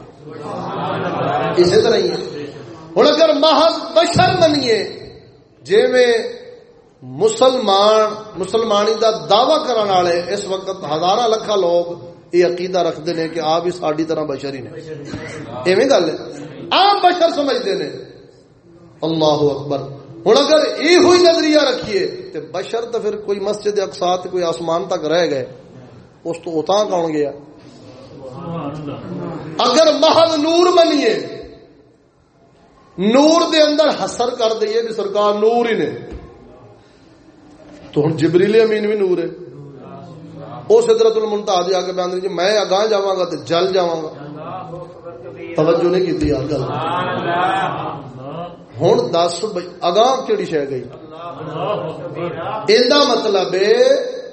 اسی طرح ہی ہوں اگر محض بشر منیے جی میں مسلمان، مسلمانی دا دعوی کرنے والے، اس وقت ہزار لکھا لوگ یہ عقیدہ رکھتے ہیں کہ آپ بھی ساری طرح بشر ہی نے۔ ایویں گل ہے۔ عام بشر سمجھتے ہیں۔ اللہ اکبر۔ ہوں اگر یہ ہوئی نظریہ رکھیے تو بشر تو پھر کوئی مسجد اقساط کوئی آسمان تک رہ گئے، اس تو اتنا کون گیا؟ اگر محل نور بنیے نور دے اندر حسر کر دئیے بھی سرکار نور ہی نے۔ تو ہوں جبریل امین بھی نور ہے۔ وہ سدرت المنتا جا کے بیان جی میں اگاں جا گا تو جل جا گا۔ توجہ نہیں کی گل۔ ہوں دس اگاں کہڑی شہ گئی؟ یہ مطلب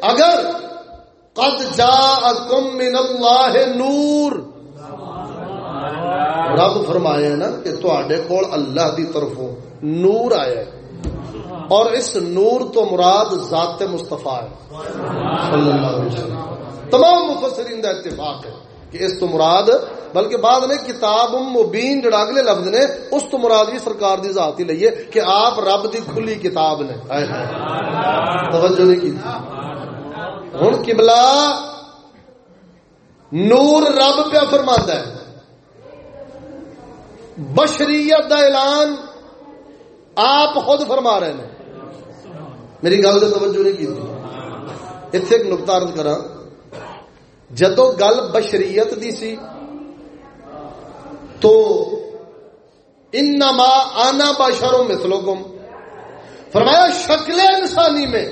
اگر قد جاءکم من اللہ نور. رب فرمایا نا کہ تواڈے کول اللہ دی طرفوں نور آیا ہے اور اس نور تو مراد ذات مصطفیٰ ہے. صلی اللہ علیہ وسلم. تمام مفسرین دا اتفاق ہے کہ اس تو مراد، بلکہ بعد نے کتاب مبین جڑا اگلے لفظ نے، اس تو مراد بھی سرکار دی ذات ہی لئیے کہ آپ رب دی کھلی کتاب نے. توجہ نہیں کی. ہوں قبلہ نور رب پہ فرما ہے۔ بشریت دا اعلان آپ خود فرما رہے ہیں۔ میری گل سے توجہ نہیں کی اتنے ایک نقطہ عرض کرا جدو گل بشریت دی سی، تو انما آنا بشروں مثلکم۔ فرمایا شکل انسانی میں،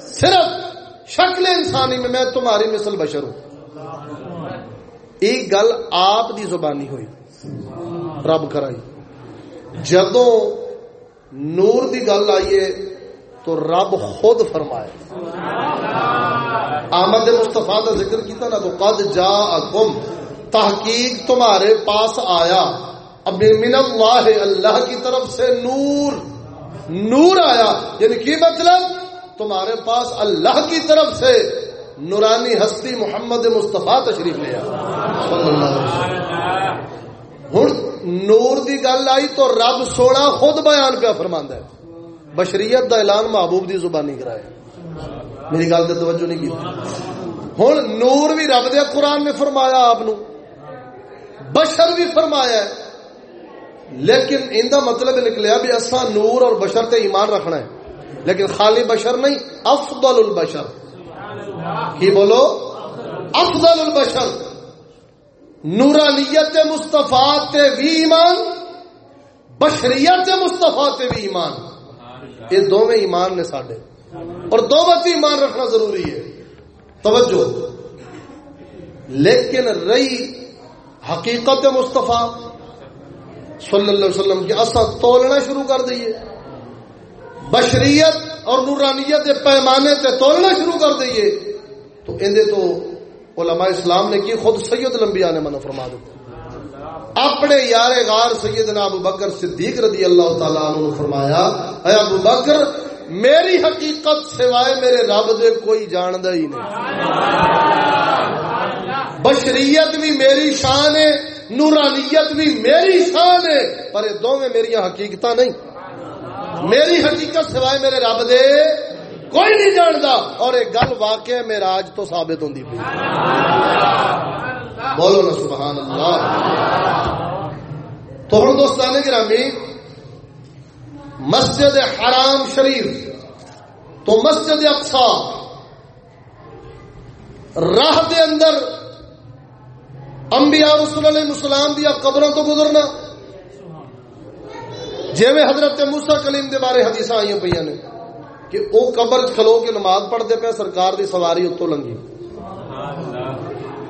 صرف شکل انسانی میں میں تمہاری مثل بشر ہوں۔ ایک گل آپ دی زبانی ہوئی۔ رب کرائی جدو نور دی گل آئیے تو رب خود فرمائے۔ آمد مصطفیٰ کا ذکر کیتا نا تو قد جا اکم تحقیق تمہارے پاس آیا۔ اب من اللہ اللہ کی طرف سے نور نور آیا۔ یعنی کی مطلب؟ تمہارے پاس اللہ کی طرف سے نورانی ہستی محمد مصطفیٰ تشریف لیا ہوں نور دی گل آئی تو رب سونا خود بیان پہ فرماندہ ہے۔ بشریت دا اعلان محبوب دی زبانی کرایا میری گل تو توجہ نہیں کی ہوں نور بھی رب دیا قرآن میں فرمایا آپ بشر بھی فرمایا ہے۔ لیکن ان کا مطلب نکلیا بھی اصا نور اور بشر تے ایمان رکھنا ہے۔ لیکن خالی بشر نہیں، افضل البشر۔ کی بولو؟ افضل البشر۔ نورانیت مستفا تے بھی ایمان، بشریت مستفا تے بھی ایمان۔ یہ دونوں ایمان نے سڈے اور دو بت ایمان رکھنا ضروری ہے۔ توجہ۔ لیکن رہی حقیقت مصطفیٰ صلی اللہ علیہ وسلم کی اصا تولنا شروع کر دئیے۔ بشریت اور نورانیت کے پیمانے سے تولنا شروع کر دئیے۔ تو اندے تو علماء اسلام نے کی خود سید لمبیا نے منع فرما دیتا اپنے یار غار سیدنا ابو بکر صدیق رضی اللہ تعالیٰ عنہ نے فرمایا، اے ابو بکر، میری حقیقت سوائے میرے رب دے کوئی جاندہ ہی نہیں۔ بشریت بھی میری شان ہے، نورانیت بھی میری شان ہے، پر یہ دونوں میری حقیقت نہیں۔ میری حقیقت سوائے میرے رب دے، کوئی نہیں جانتا۔ اور یہ گل واقع میرا آج تو ثابت ہوتی بولو نا سبحان اللہ۔ تو ہوں دوستان گرامی، مسجد حرام شریف تو مسجد اقسا راہ دے اندر انبیاء رسول علیہ السلام دیا قبروں تو گزرنا۔ جی حضرت موسا کلیم دے بارے حدیث آئی پہ نے کہ وہ قبر کھلو کے نماز پڑھتے پہ سرکار دی سواری اتو لنگی۔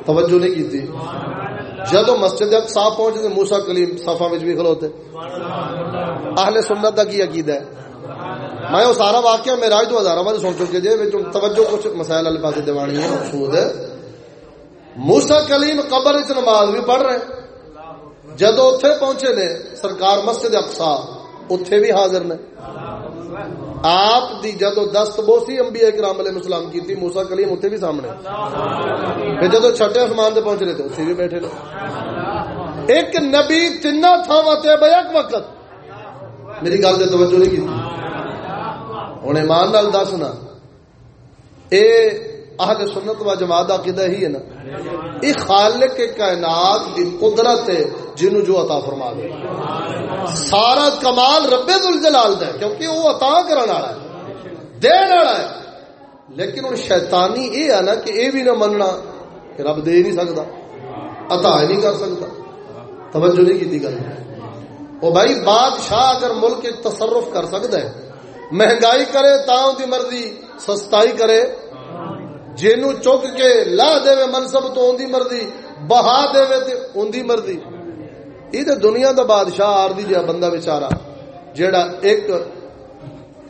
توجہ نہیں کی تھی جدو مسجد صاف پہنچتے موسا کلیم صفا بھی کھلوتے۔ اہل سنت کا کی عقید ہے؟ میں وہ سارا واقعہ میرا تو ہزار بار سن چکے جی توجہ کچھ مسائل والے پاس دیوانی ہے، مقصود ہے۔ موسا کلیم قبر چ نماز بھی پڑھ رہے جدو اتے پہنچے نے سرکار مسجد اقسا اتے بھی حاضر نے۔ آپ دی جدو دست بوسی انبیاء کرام علیہ السلام کی تھی موسا کلیم اتنے بھی سامنے۔ پھر جدو چھٹے آسمان سے پہنچ رہے تھے اتنے بھی بیٹھے لے ایک نبی تین تھاواں تے بیک وقت۔ میری گل سے توجہ نہیں کی۔ ہوں ایمان نال دسنا اے اہل سنت و جماعت عقیدہ ہی ہے نا۔ یہ خالق کے کائنات دی قدرت ہے جنو جو عطا فرما دے۔ سارا کمال رب الجلال دا ہے، کیونکہ وہ عطا کرنے والا ہے، دین والا ہے۔ لیکن ہن شیطانی اے ہے نا کہ اے بھی نہ مننا کہ رب دے نہیں سکتا، عطا نہیں کر سکتا۔ توجہ نہیں کی گل۔ او بھائی، بادشاہ اگر ملک تصرف کر سکتا ہے، مہنگائی کرے تا دی مرضی سستائی کرے جنو چک کے لا دے منصب تو ان دی مرضی، بہا دے تے ان دی مرضی یہ دنیا دا بادشاہ آردی جا بندہ بیچارہ، جیڑا ایک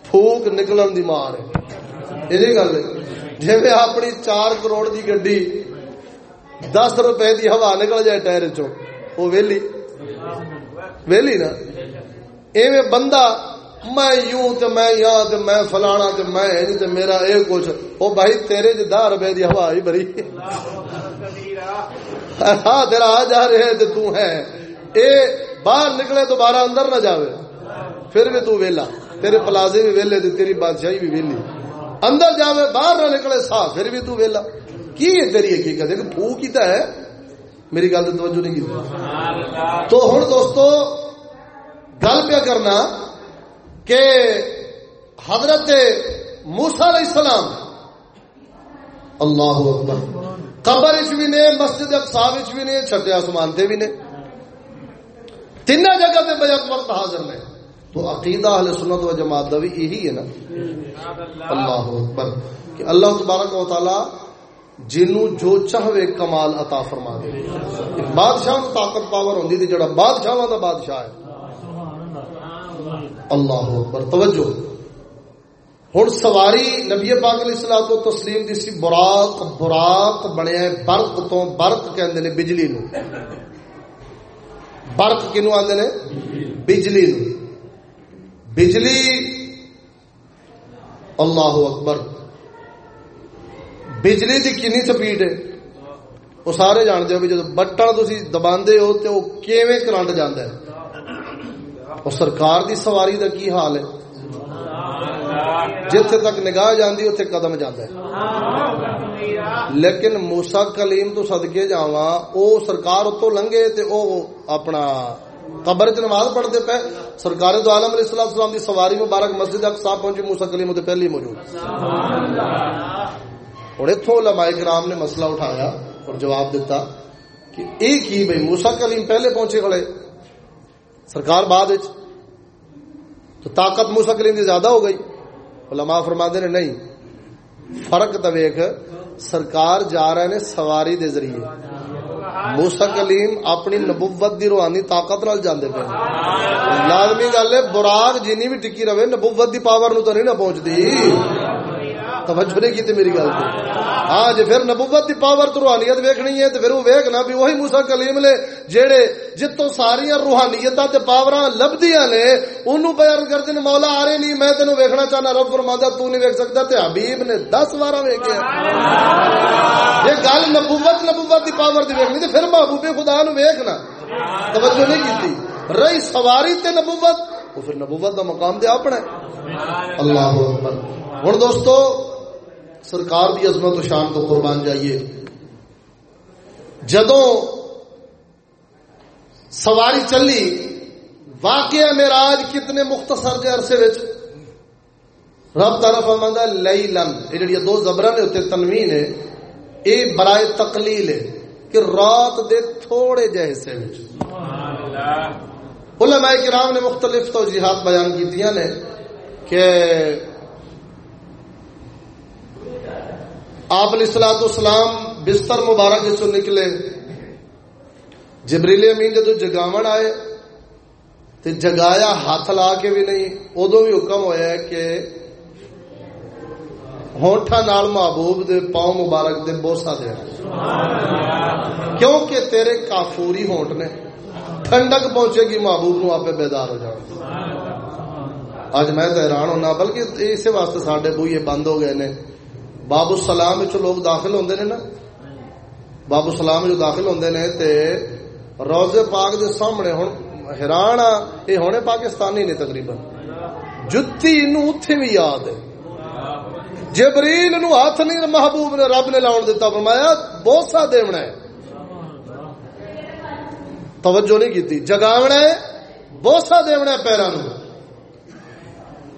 پھوک نکلن دی مار ہے۔ یہ گل۔ جی میں اپنی چار کروڑ دی گڈی دس روپے دی ہوا نکل جائے ٹائر چو وہ ویلی۔ ویلی نا۔ ایویں بندہ میں یوں تے میں یہاں تے میں فلانا تے میں نہیں تے میرا اے کچھ۔ او بھائی تیرے ج دہ روپے دی ہوا ہی بری ہاں تیرا آ جا رہے تے تو ہے۔ اے باہر نکلے تو بارہ اندر نہ جاوے۔ پھر بھی تو ویلا۔ تیرے پلازے بھی ویلے تے تیری بادشاہی بھی ویلی۔ اندر جاوے، باہر نہ نکلے صاف پھر بھی تو ویلا۔ کی ہے تیری حقیقت؟ ہے کہ پھو کیتا ہے۔ میری گل توجہ نہیں کی۔ تو ہن دوستو، گل پہ کرنا۔ کہ حضرت موسا علیہ السلام اللہ اکبر، قبر بھی نے، مسجد اقسا بھی نے چھٹے آسمان تے بھی نے۔ تین جگہ پہ بیعت وقت حاضر نے۔ تو عقیدہ اہل سنت و جماعت دا بھی یہی ہے نا۔ اللہ اکبر، کہ اللہ تبارک و تعالی جنوں جو چاہے کمال عطا فرما دے۔ بادشاہ طاقت پاور ہوندی تے جڑا بادشاہاں دا بادشاہ ہے۔ اللہ اکبر. توجہ. ہوں سواری نبی پاک علیہ السلام تو تسلیم دی سی براق براق بنیا برق تو برق کہندے نے بجلی نو. برق کنو آندے نے؟ بجلی نو. بجلی اللہ اکبر. بجلی دی کنی سپیڈ ہے؟ وہ سارے جانتے ہو بھی جب بٹن تھی دبا ہو تو وہ کیویں کرنٹ جانا ہے اور سرکار دی سواری دا کی حال ہے؟ جتھے تک نگاہ جاندی اتنے قدم جانا ہے۔ لیکن موسا کلیم تو سدکے جاوا او سرکار اتو لنگے تے او اپنا قبر چ نماز پڑھتے پے۔ سرکار دو عالم علیہ السلام السلام دی سواری مبارک مسجد اقصا پہنچی موسا کلیم تے پہلی موجود۔ اور اتوں علماء کرام نے مسئلہ اٹھایا اور جواب دیتا کہ ایک ہی بھائی موسا کلیم پہلے پہنچے کھڑے۔ سرکار بعد تو طاقت موسا کلیم کی زیادہ ہو گئی۔ علماء فرما نے نہیں، فرق تو ویخ سرکار جا رہے نے سواری دے ذریعے۔ موسا کلیم اپنی نبوت دی روحانی طاقت نال جاندے پے۔ لازمی گل ہے، براغ جنی بھی ٹکی رہے، نبوت دی پاور نو تو نہیں نہ پہنچتی توجہ نہیں کی میری گل ہاں جی پھر نبوت دی پاور تو روحانیت ویکھنی ہے تو پھر وہ ویکھنا بھی وہی موسا کلیم نے جیڑے جتوں ساری روحانیت تے پاور لبدیاں نے انہوں بیان کرتے ہیں مولا آ رہے نہیں، میں تینوں ویکھنا چاہنا، رب فرماندا تو نہیں ویکھ سکتا تے حبیب نے دس بارہ ویکھیا۔ یہ گل نبوت نبوت دی پاور دی ویکھنی تے پھر محبوب خدا نو ویکھنا توجہ نہیں کیتی۔ رہی سواری تے نبوت وہ پھر نبوت دا مقام دے اپنا اللہ اکبر۔ ہن دوستو سرکار دی عظمت و شان تو قربان جائیے۔ جدوں سواری چلی واقعہ میراج کتنے مختصر جے عرصے وچ۔ رب تعالی فرماندا لیلن۔ اے جڑی دو زبراں نے اوتے تنوین ہے اے برائے تقلیل ہے کہ رات دے تھوڑے جے حصے وچ۔ سبحان اللہ۔ علماء کرام نے مختلف توجیہات بیان کیتیاں نے کہ آپ علیہ السلام اسلام بستر مبارک چ نکلے۔ جبریل امین جدو جگاون آئے تو جگایا، ہاتھ لا کے بھی نہیں، ادو بھی حکم ہوا ہے کہ ہونٹا نال محبوب دے پاؤں مبارک دے بوسا دے۔ کیونکہ تیرے کافوری ہونٹ نے ٹھنڈک پہنچے گی، محبوب نو آپ بیدار ہو جاؤ اج میں تو حیران ہونا، بلکہ اسی واسطے سڈے بوئے بند ہو گئے نے۔ باب السلام لوگ داخل ہوندے نے نا باب السلام جو داخل ہوندے نے تے روزے پاک دے سامنے ہن حیران آ یہ ہونے پاکستانی نے تقریباً جتی نو اوتھے بھی یاد ہے جبریل نو ہاتھ نہیں محبوب نے رب نے لاؤن دیتا فرمایا بوسا دیونا ہے توجہ نہیں کیتی جگاونا ہے بوسا دیونا ہے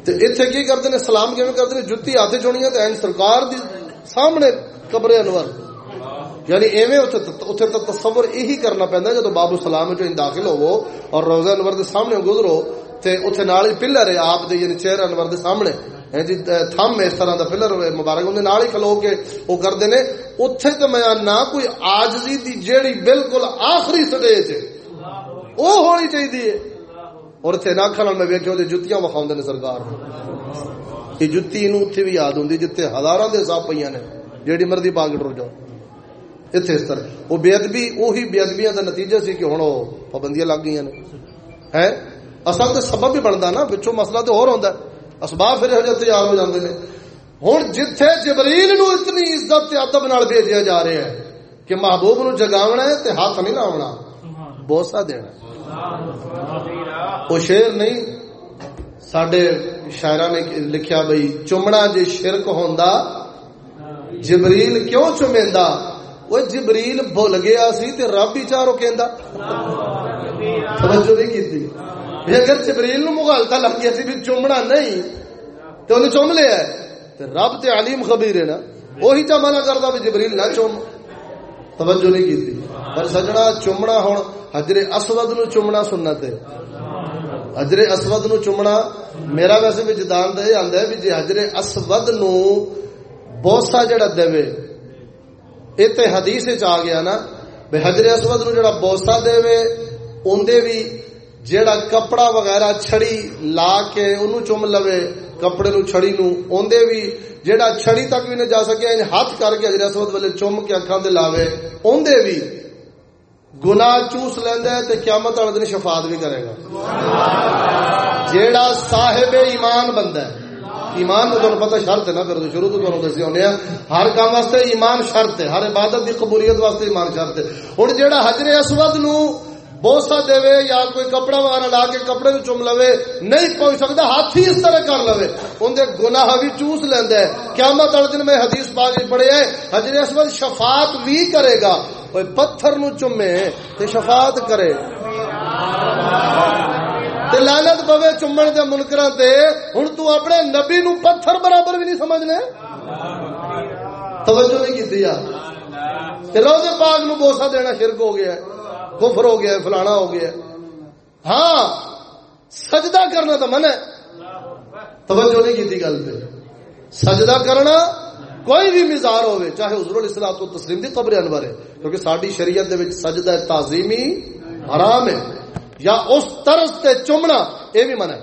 پیروں اتنے کی کرتے ہیں سلام کیون کرتے ہیں جتی ہاتھ چونی ہے تو سرکار دی سامنے قبر انور یعنی ایویں اتنے تو تصور یہی کرنا پہنا جب بابو سلام جو داخل ہوو اور روزہ انور دے سامنے گزرو تے اتنے نال ہی پلر ہے آپ دے یعنی چہر انور دے سامنے جی تھم اس طرح دا پلر مبارک اندر نال ہی کھلو کے وہ کرتے ہیں اتنے تو میں نہ کوئی آجزی دی جیڑی بالکل آخری سٹیج ہے وہ ہونی چاہیے اور اتنے ناخا میں ویکیا جتیاں وکھاؤ نے سرکار۔ یہ جتی اتنے بھی یاد ہوں جتنے ہزار کے حساب پہ نے جیڑی مرضی پا کے ٹر جاؤ۔ اتنے اس طرح۔ وہ بےدبی وہی بےدبیاں کا نتیجہ سی کہ ہوں وہ پابندیاں لگ گئی ہے؟ اصل تو سبب بھی بنتا نا پچھو مسئلہ تو اور ہوتا اسباب پھر یہ تیار ہو جاتے ہیں ہوں جتھے جبریل نو اتنی عزت ادب نال جا رہا ہے کہ محبوب نو جگاونا ہے تے ہاتھ نہیں لاؤنا بوسا دینا۔ وہ شیر نہیں سڈے شاعر نے لکھیا بھائی چومنا جی شرک ہوندا، جبریل کیوں چمیندہ؟ وہ جبریل بھول گیا سی تے رب ہی چارو کہندا۔ توجہ نہیں کیتی۔ اگر جبریل نو مغالتا لگ گیا سی بھی چومنا نہیں تو انہیں چوم لیا ہے۔ رب تے علیم خبیر ہے نا وہی چا منع کرتا بھی جبریل نہ چوم توجہ نہیں کی پر سجنا چومنا ہوں حجر اسود نو چومنا سنت ہے۔ حجر اسود نو چومنا، میرا ویسے بھی جدان دے، آندا ہے بھی جی حجر اسود نو بوسا جڑا دے۔ ایتے حدیث وچ آ گیا نا بے حجر اسود نو جڑا بوسا دے اوندے بھی جیڑا کپڑا وغیرہ چھڑی لا کے انہوں چم لوے، کپڑے نو چھڑی نو اوندے بھی جیڑا چھڑی تک بھی نہ جا سکے یعنی ہاتھ کر کے حضرت اسود والے چم کے اکھاں دے لاوے۔ اوندے بھی گناہ چوس لیندا ہے تے قیامت والے دن شفاعت بھی کرے گا۔ جیڑا صاحب ایمان بندہ ہے، ایمان تو تمہیں پتہ شرط ہے نا، پھر شروع تو تمہیں دسی ہونے ہر کام واسطے ایمان شرط ہے، ہر عبادت دی قبولیت واسطے ایمان شرط ہے۔ ہن جیڑا حجر اسود نو بوسا دے یا کوئی کپڑا وغیرہ لا کے کپڑے نو چم لو نہیں پہنچ سکتا ہاتھ ہی اس طرح کر لو اندر گناہ بھی چوس لینا ہے۔ قیامت والے دن میں حدیث پاک پڑھے ہے حضرت اسود شفاعت بھی کرے گا۔ کوئی پتھر نو چومے تے شفاعت کرے۔ تے لعنت پوے چومن دے منکراں تے، ہن تو اپنے نبی نو پتھر برابر بھی نہیں سمجھنے۔ توجہ نہیں کیتی یار۔ تے روزے پاک نو بوسا دینا شرک ہو گیا ہے، کفر ہو گیا ہے، فلانا ہو گیا ہے۔ ہاں سجدہ کرنا تو من ہے۔ توجہ نہیں کی گل پہ سجدہ کرنا کوئی بھی مزار ہوئے چاہے حضور علیہ السلام تو تسلیم دی قبر انور ہے۔ کیونکہ ساری شریعت دے وچ سجدہ تعظیمی حرام ہے۔ یا اس طرز تے چمنا اے بھی من ہے۔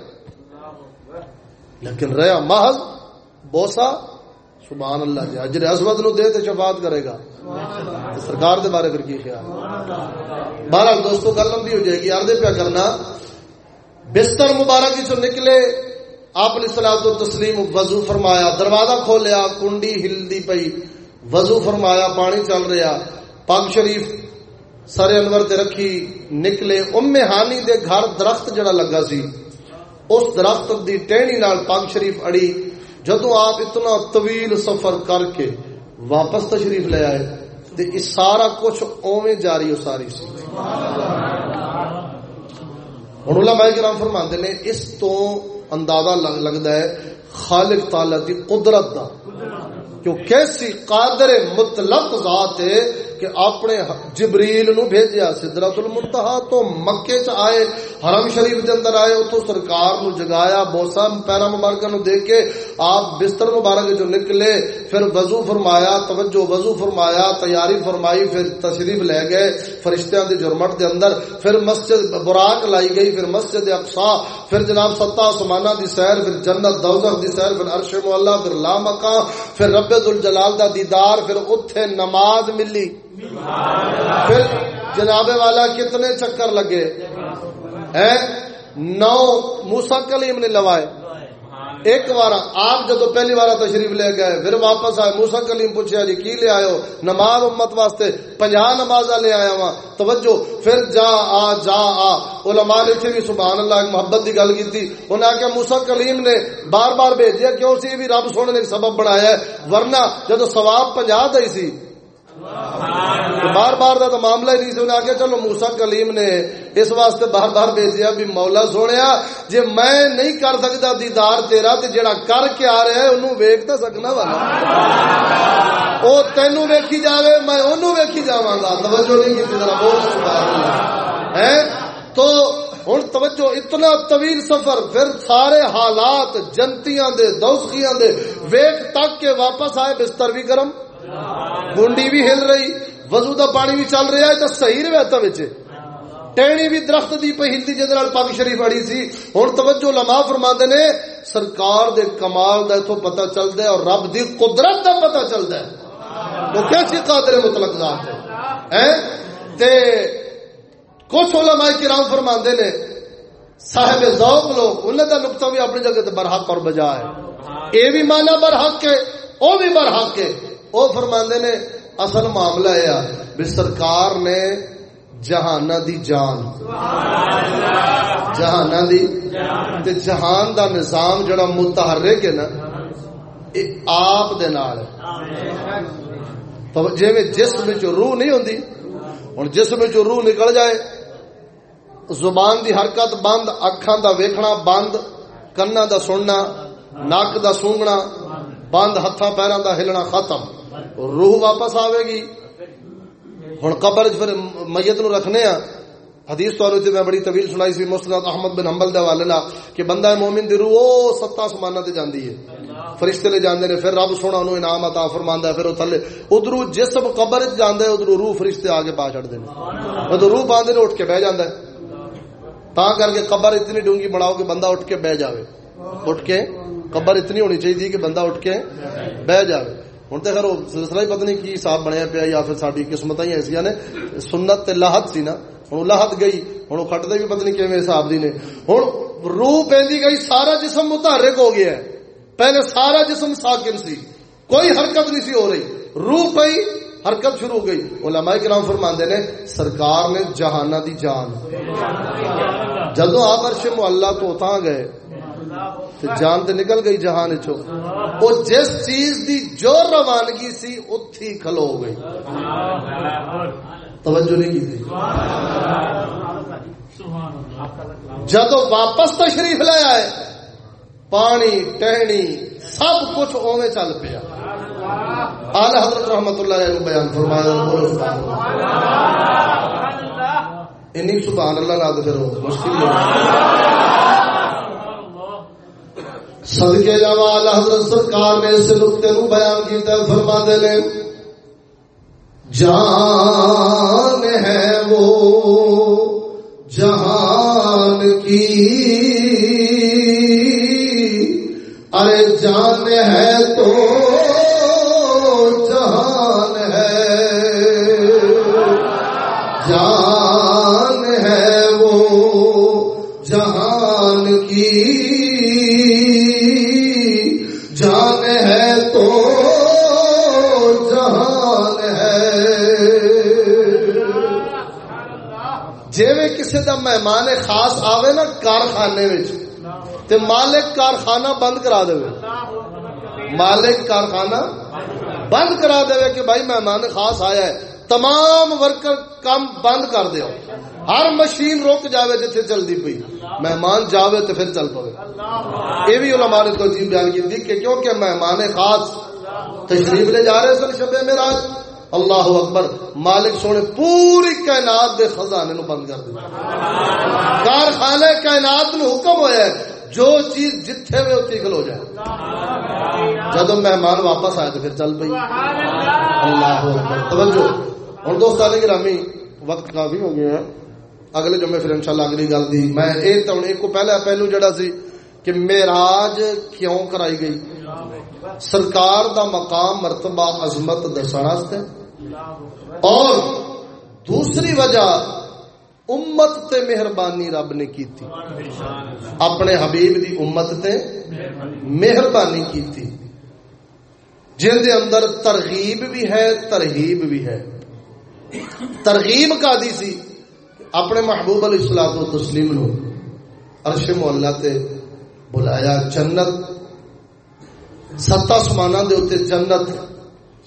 لیکن رہا محض بوسا سبحان اللہ جی اجر اسود نو دے تے شفاعت کرے گا۔ سرکار دے بارے پھر کی خیال؟ بہرحال دوستو گل لمبی ہو جائے گی عرض پیا کرنا۔ بستر مبارک چ نکلے آپ نے سلاد تو تسلیم وضو فرمایا دروازہ کھولیا کنڈی ہلدی پئی وضو فرمایا پانی چل رہا۔ پگ شریف سر انور تے رکھی، نکلے۔ ام ہانی دے گھر درخت جڑا لگا سی، اس درخت دی ٹہنی نال پگ شریف اڑی۔ جدو آپ اتنا طویل سفر کر کے واپس تشریف لے آئے تو سارا کچھ اوے جاری ہو ساری سی۔ ہوں علماء کرام فرماندے نے، اس تو اندازہ لگتا ہے خالق تعالی دی قدرت دا۔ کیوں کیسی قادر مطلق ذات ہے کہ اپنے جبریل نو بھیجیا، سدرت المنتہا تو مکے چ آئے، حرم شریف دے اندر آئے اتو سرکار نو جگایا، بوسا پیرا مبارکہ نو دیکھ کے آپ بستر مبارک جو نکلے، پھر وضو فرمایا، توجہ وضو فرمایا، تیاری فرمائی، پھر تشریف لے گئے فرشتیاں دی جرمٹ دے اندر، پھر مسجد براق لائی گئی، پھر مسجد اقصا پھر جناب ستا سمانہ دی سیر، پھر جنت دوزخ دی سیر، پھر عرش مولا، پھر لا مکان پھر رب الجلال دا دیدار، پھر اتھے نماز ملی۔ پھر جناب والا کتنے چکر لگے؟ نو موسا کلیم نے لوائے۔ ایک بار آپ جدو پہلی بار تشریف لے گئے، پھر واپس آئے موسا کلیم پوچھا ہاں جی کی لے آئے نماز امت واسطے پنجا نماز لے آیا وا توجہ۔ پھر جا، آ جا، آ۔ علماء نے بھی سبحان اللہ محبت کی گل کی انہیں آخیا موسا کلیم نے بار بار بھیجیا، کیوں سی بھی رب سونے نے سبب بنایا ہے؟ ورنہ جدو سواب پنجا دئی سی بار بار دا معاملہ ہی نہیں سنا کے چلو موسا کلیم نے اس واسطے بار بار بھیجیا بھی مولا سونے جی میں نہیں کر سکتا دیدار تیرا تے جڑا کر کے آ رہا ہے، انہوں ویک تو سکنا والا وہ تینوں ویکھی جاوے، میں انہوں ویکھی جاواں گا۔ توجہ نہیں کی ذرا بہت ہے تو ہوں توجہ، اتنا طویل سفر، پھر سارے حالات، جنتیاں دے دوسخیاں دے ویک تک کے واپس آئے بستر بھی گرم۔ گونڈی بھی ہل رہی، وضو دا پانی بھی چل رہا ہے تو صحیح روایت ٹہنی بھی درخت دی پہ ہلدی جہد پگ شریف اڑی سی۔ ہوں توجہ لما فرما نے، سرکار دے کمال دا اتوں پتا چلتا ہے اور رب دی قدرت دا پتا چلتا ہے۔ وہ کیسی قادر مطلق ذات ہے؟ تے کچھ علماء کرام فرما نے، صاحب ذوق لوگ انہیں دا نقطہ بھی اپنی جگہ تے برحق اور بجا ہے۔ اے بھی مانا برحق ہے او بھی برحق ہے۔ او فرما نے، اصل معاملہ ہے، بھی سرکار نے جہانا دی جان جہانا دی، تے جہان دا نظام جڑا متحرک ہے نا یہ آپ دے نال تو جسم وچ روح نہیں ہوندی، ہن جسم وچ روح نکل جائے، زبان دی حرکت بند، اکھاں دا ویکھنا بند، کنا دا سننا ناک دا سونگنا، بند ہتھاں پیراں دا ہلنا ختم۔ روح واپس آوے گی۔ ہوں قبر پھر میت نو رکھنے ہاں۔ حدیث تو جی میں بڑی طویل سنائی سی مسلم احمد بن حنبل دے حوالے نال کہ بندہ مومن دی روح او ستا سمانہ تے جاندی ہے۔ فرشتے لے جاندے نے، پھر رب سونا انہوں انعام عطا فرماندا ہے، پھر او تھلے ادھرو جسم قبر وچ جاندا ہے ادھرو روح فرشتے آگے پا چھڑدے نے۔ ادھر روح باندے نے، اٹھ کے بیٹھ جاندا ہے۔ تا کر کے قبر اتنی ڈونگی بناؤ کہ بندہ اٹھ کے بیٹھ جاوے۔ اٹھ کے قبر اتنی ہونی چاہیے کہ بندہ اٹھ کے بیٹھ جاوے۔ ہوں تو خیر سلسلہ ہی پتہ نہیں کی حساب بنیا پیا یا پھر ساری قسمت ہی ایسا نے، سنت لاہت سی نا۔ ہوں لاہت گئی ہوں کٹتے بھی پتہ نہیں کیون حساب دی نے۔ ہوں روح پہ گئی، سارا جسم متحرک ہو گیا۔ ہے پہلے سارا جسم ساکن سی۔ کوئی حرکت نہیں سی ہو رہی۔ روح پہ حرکت شروع ہو گئی۔ علماء کرام فرماندے نے، سرکار نے جہانا دی جان۔ جدو آپ عرش اللہ تو اتاں گئے جان تے نکل گئی جہان چو وہ جس چیز دی جو روانگی سی اتھی کھلو گئی۔ توجہ نہیں کی تھی؟ جدو واپس تشریف لے آئے پانی ٹہنی سب کچھ اوے چل پیا۔ آل حضرت رحمت اللہ علیہ بیان فرمایا سبحان اللہ۔ لا پھر مشکل صدقے جوال حضرت سرکار نے اس نقطے نو بیان کیتا ہے فرما دے لے جان ہے وہ جہان کی۔ ارے جان ہے تو کسی مہمان خاص آوے نا کارخانے تے مالک کارخانہ بند کرا دے۔ مالک کارخانہ بند کرا دے کہ بھائی مہمان خاص آیا ہے۔ تمام ورکر کام بند کر دیو ہر مشین روک جاوے جتھے چلدی پئی۔ مہمان جاوے تو پھر چل پوے۔ یہ بھی علماء نے تو عجیب بیان کی کہ کیونکہ مہمان خاص تشریف لے جا رہے سن شبے میراج اللہ اکبر، مالک سونے پوری کائنات دے خزانے نو بند کر دیا کارخانے کائنات نو حکم ہوا ہے، جو چیز جتھے میں اتنی کھلو جائے۔ جب مہمان واپس آئے تو پھر چل پئی۔ اللہ اکبر۔ توجہ۔ ہوں دوست آنے کی رامی، وقت کافی ہو گیا ہے۔ اگلے جمعے پھر انشاءاللہ اگلی گل دی۔ میں ایک تو ایک کو پہلا پہلو جڑا سی کہ میراج کیوں کرائی گئی؟ سرکار دا مقام، مرتبہ، عظمت دسنا اور دوسری وجہ امت تے مہربانی رب نے کی تھی اپنے حبیب دی امت تے مہربانی کی تھی جن دے اندر ترغیب بھی ہے ترغیب بھی ہے۔ ترغیب کا دی سی؟ اپنے محبوب علیہ السلام و تسلیم نو عرش مولا تے بلایا جنت۔ ستا سمانا دے اتے جنت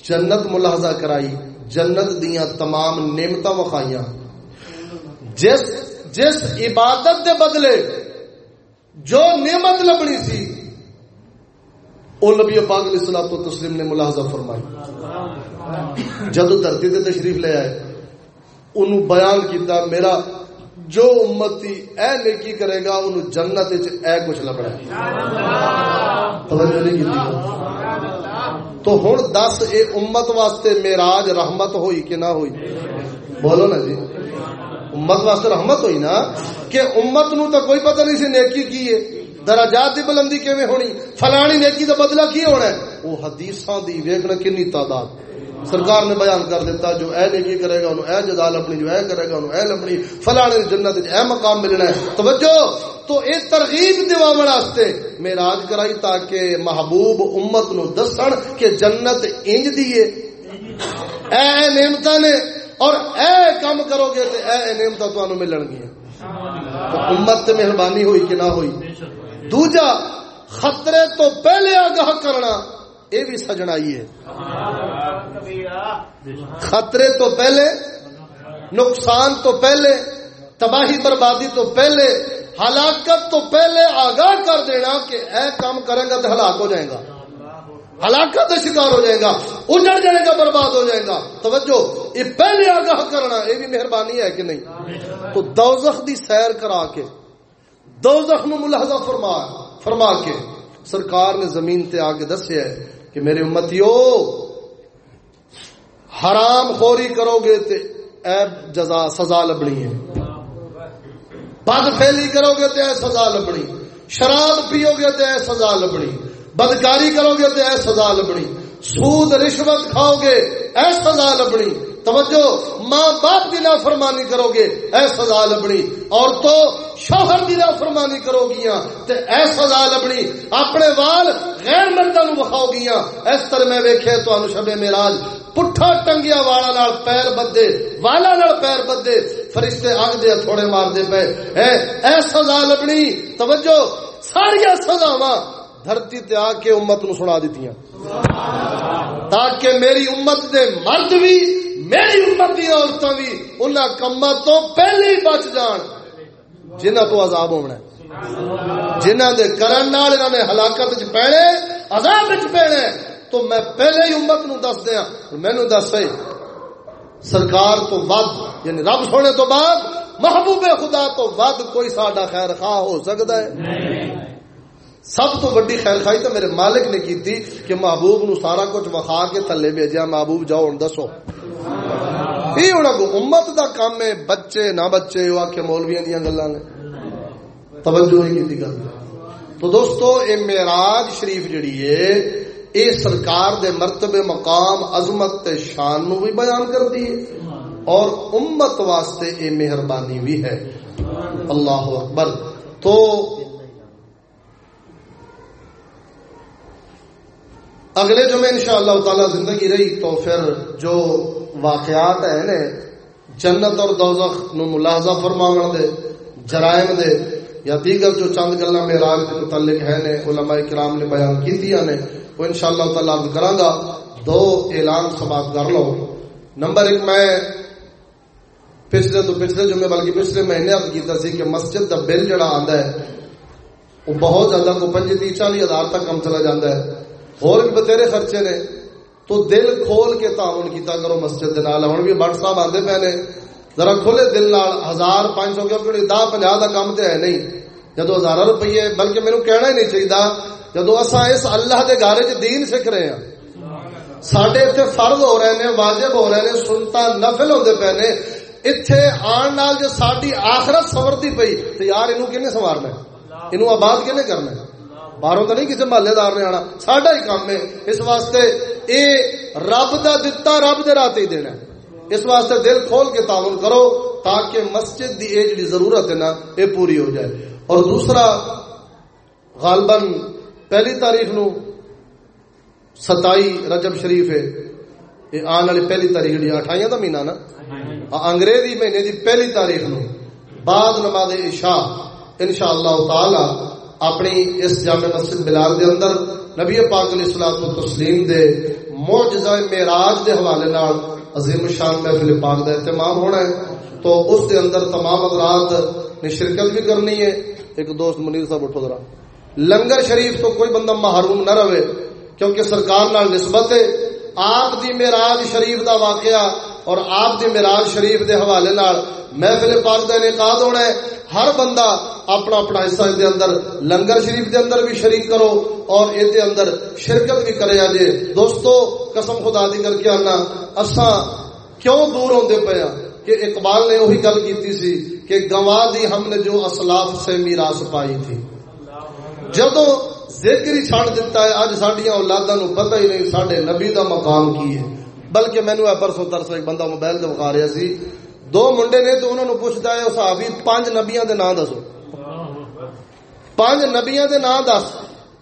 جنت ملاحظہ کرائی۔ جنت دیا تمام نعمت وکھائیاں۔ جس جس عبادت دے بدلے جو نعمت لبنی سی وہ نبی پاک علیہ السلام تو تسلیم نے ملاحظہ فرمائی۔ جدو دھرتی دے تشریف لے آئے انہوں بیان کیتا، میرا جو امتی اے نیکی کرے گا انہوں جنت اے کچھ لبنا ہے۔ توجہ نہیں کی تو ہوں دس اے امت واسطے میراج رحمت ہوئی کہ نہ ہوئی؟ بولو نا جی۔ امت واسطے رحمت ہوئی نا؟ کہ امت نو تو کوئی پتہ نہیں سی نیکی کی ہے۔ دراجات دی بلندی کیویں ہونی؟ فلانی نیکی دا بدلہ کی ہونا ہے؟ وہ حدیثاں دی ویکھنا کنی تعداد۔ سرکار نے بیان کر دیتا جو اے نیکی کرے گا، انہوں اے جزا لبنی، جو اے کرے گا، انہوں اے لبنی فلانے جنت اے مقام ملنا ہے۔ توجہ! تو اے ترغیب دیوا واسطے معراج کرائی تاکہ محبوب امت نو دسن کہ جنت انج دیے اے اے نعمتاں نے، اور اے کام کرو گے تے اے اے نعمتاں تانوں ملن گی۔ تو امت تے مہربانی ہوئی کہ نہ ہوئی۔ دوجا، خطرے تو پہلے آگاہ کرنا۔ یہ بھی سجنائی ہے۔ خطرے تو پہلے نقصان تو پہلے تباہی بربادی تو پہلے ہلاکت تو پہلے آگاہ کر دینا کہ اے کام کرے گا تو ہلاک ہو جائے گا۔ ہلاکت شکار ہو جائے گا اجڑ جائے گا برباد ہو جائے گا۔ توجہ یہ پہلے آگاہ کرنا یہ بھی مہربانی ہے کہ نہیں؟ تو دوزخ دی سیر کرا کے دوزخ نو ملاحظہ فرما فرما کے سرکار نے زمین تے آگے دسیا ہے کہ میرے امتیو، حرام خوری کرو گے تے ایب جزا، سزا لبنی ہے۔ بد فیلی کرو گے تے سزا لبنی۔ شراب پیو گے تے سزا لبنی۔ بدکاری کرو گے تے سزا لبنی۔ سود، رشوت کھاؤ گے اے سزا لبنی۔ توجہ، ماں باپ کی نافرمانی کرو گے، اے سزا لبنی۔ اور تو شوہر کی نافرمانی کرو گیا تے اے سزا لبنی۔ اپنے وال غیر مردوں بخاؤ گیا اس طرح میں ویکھے تو شبے میراج پٹھا ٹنگیا والا نال پیر بدے والا نال پیر بدے۔ فرشتے اگ دے تھوڑے مار دے پے۔ اے اے سزا لبنی۔ توجہ ساری سزاواں۔ دھرتی تے آ کے امت نو سنا دیتی تاکہ میری امت دے مرد بھی، میری امت دی عورتیں بھی انہاں کما تو پہلے ہی بچ جان۔ جنہ تو عذاب ہونا ہے۔ جنہ دے کرن نال انہاں نے ہلاکت وچ پینے عذاب وچ پینے تو میں پہلے ہی امت نو دس دیاں۔ مینوں دس اے سرکار تو ود یعنی رب سونے تو بعد، محبوب خدا تو ود کوئی ساڈا خیر خواہ ہو سکتا ہے؟ سب تو بڑی خیر خائی تو میرے مالک نے کی تھی کہ محبوب نو سارا کچھ وخا کے تھلے بھیجا محبوب جاؤ ہوں دسو۔ یہ ہوں امت دا کام ہے بچے نہ بچے وہ آخ مولویا دیا گلا نے۔ توجہ نہیں کی گل۔ تو دوستو اے معراج شریف جڑی ہے اے سرکار دے مرتبے مقام عظمت تے شان نو بھی بیان کرتی ہے۔ اور امت واسطے اے مہربانی بھی ہے۔ اللہ اکبر۔ تو اگلے جمعے ان شاء اللہ تعالی زندگی رہی تو پھر جو واقعات ہیں نے جنت اور دوزخ نو ملاحظہ فرماون دے، جرائم دے، یا دیگر جو چند گلا معراج کے متعلق ہیں نے علماء کرام نے بیان کیتیاں نے وہ انشاءاللہ تعالی عرض کراں گا، دو اعلان سماعت کر لو۔ نمبر ایک، میں پچھلے تو پچھلے جمعے بلکہ پچھلے مہینے عرض کیتا سی کہ مسجد دا بل جڑا آندا ہے، وہ بہت زیادہ کو پنجی تی چالی ہزار تک کم چلا جاتا ہے۔ اور بھی بتھیرے خرچے نے۔ تو دل کھول کے تعاون کیتا کرو مسجد دے نال۔ ہن بھی بٹ صاحب آندے پے نے۔ ذرا کھلے دل نال ہزار پانچ سو کیونکہ دہ پنجا دا کام تے ہے نہیں۔ جدو ہزار روپیے، بلکہ مینوں کہنا ہی نہیں چاہیے جدو اسا اس اللہ دے گھر وچ دین سکھ رہے ہیں ساڈے اتنے فرض ہو رہے ہیں واجب ہو رہے ہیں سنتا نفل ہوتے پے نے۔ اتنے آن نال جو ساری آخرت سورتی پئی تو یار یہ کنے سوارنا یہ آباد کنے کرنا باہروں تو نہیں کسی محلے دار نے آنا ساڈا ہی کام ہے اس واسطے اے رب دا دتا رب دے راہ ہی دینا اس واسطے دل کھول کے تعاون کرو تاکہ مسجد دی اے جڑی ضرورت ہے نا اے پوری ہو جائے اور دوسرا غالباً پہلی تاریخ نو ستائی رجب شریف ہے یہ آن والی پہلی تاریخ جی اٹھائیاں کا مہینہ نا انگریزی مہینے دی پہلی تاریخ نو بعد نماز عشاء انشاءاللہ تعالی اپنی اس جامع مسجد بلال دے اندر نبی پاک علیہ الصلوۃ والتسلیم دے معجزہ معراج دے حوالے نال عظیم شان محفل پاک دا اہتمام ہونا ہے۔ تو اس دے اندر تمام حضرات نے شرکت بھی کرنی ہے۔ ایک دوست منیر صاحب اٹھو ذرا۔ لنگر شریف تو کوئی بندہ محروم نہ رہے، کیونکہ سرکار نال نسبت ہے۔ آپ دی معراج شریف دا واقعہ اور آپ دی معراج شریف دے حوالے نال محفل پاک دا انعقاد ہونا ہے۔ ہر بندہ اپنا اپنا حصہ دے اندر، لنگر شریف دے اندر بھی شریک کرو اور اے دے اندر شرکت بھی کرے۔ آجے دوستو، قسم خدا دی کر کے آنا۔ اساں کیوں دور ہوندے پے ہاں کہ اقبال نے وہی گل کیتی سی کہ گوا دی ہم نے جو اسلاف سے میراث پائی تھی۔ جدو ذکر ہی چھڑ دیتا ہے اج ساڈیاں اولاداں نو پتہ ہی نہیں، ساڈے نبی دا مقام کی ہے۔ بلکہ مینوں اے پرسوں ترسوں ایک بندہ موبائل تے وکھا رہا سی۔ دو منڈے نے تو انہوں نے پوچھتا ہے صحابی، پانچ نبیاں دے نام دسو۔ پانچ نبیاں دے نام دس۔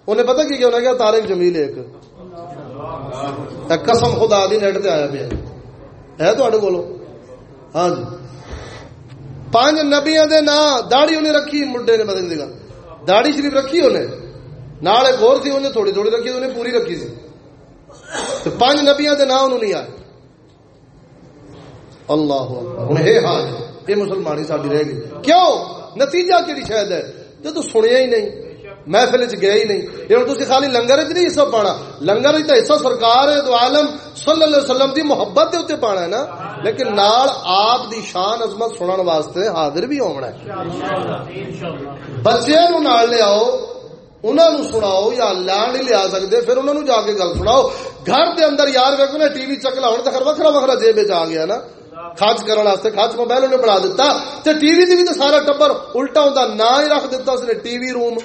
انہیں پتہ کی کہ انہیں کیا تارک جمیل ایک۔ قسم خدا دی نیٹ تے آیا پیا۔ ہے تو کولو؟ ہاں جی۔ پانچ نبیاں دے نام، داڑھی انہیں رکھی منڈے نے بدل دی گل داڑھی شریف رکھی انہیں۔ نال ایک اور تھی، انہیں تھوڑی تھوڑی رکھی، انہیں پوری رکھی سی پانچ نبیاں دے نام انہوں نہیں آئے۔ اللہ ہوں یہ حال یہ مسلمانی ساری رہ گئی۔ کیوں؟ نتیجہ کہڑی شاید ہے؟ جو تو سنیا ہی نہیں۔ محفل چ گیا ہی نہیں۔ یعنی یہ ہوں تھی خالی لنگر چ نہیں حصہ پانا۔ لنگر تو حصہ سرکار ہے تو عالم صلی اللہ علیہ وسلم دی محبت کے اتنے پانا ہے نا۔ لیکن نال آپ دی شان عظمت سنن واسطے حاضر بھی ہونا ہے۔ بچے نو نال لے آؤ انہوں سناؤ یا اللہ نہیں لیا سکتے، پھر انہوں جا کے گل سناؤ۔ گھر دے اندر یار ویکو نا، ٹی وی چکلا ہونے تو وکرا وکرا جیب آ گیا نا۔ خرچ کرنے واسطے خرچ موبائل انہیں بنا دیتا تے ٹی وی دی بھی تو سارا ٹبر الٹا ہوندا نہ ہی رکھ دیتا اس نے ٹی وی روم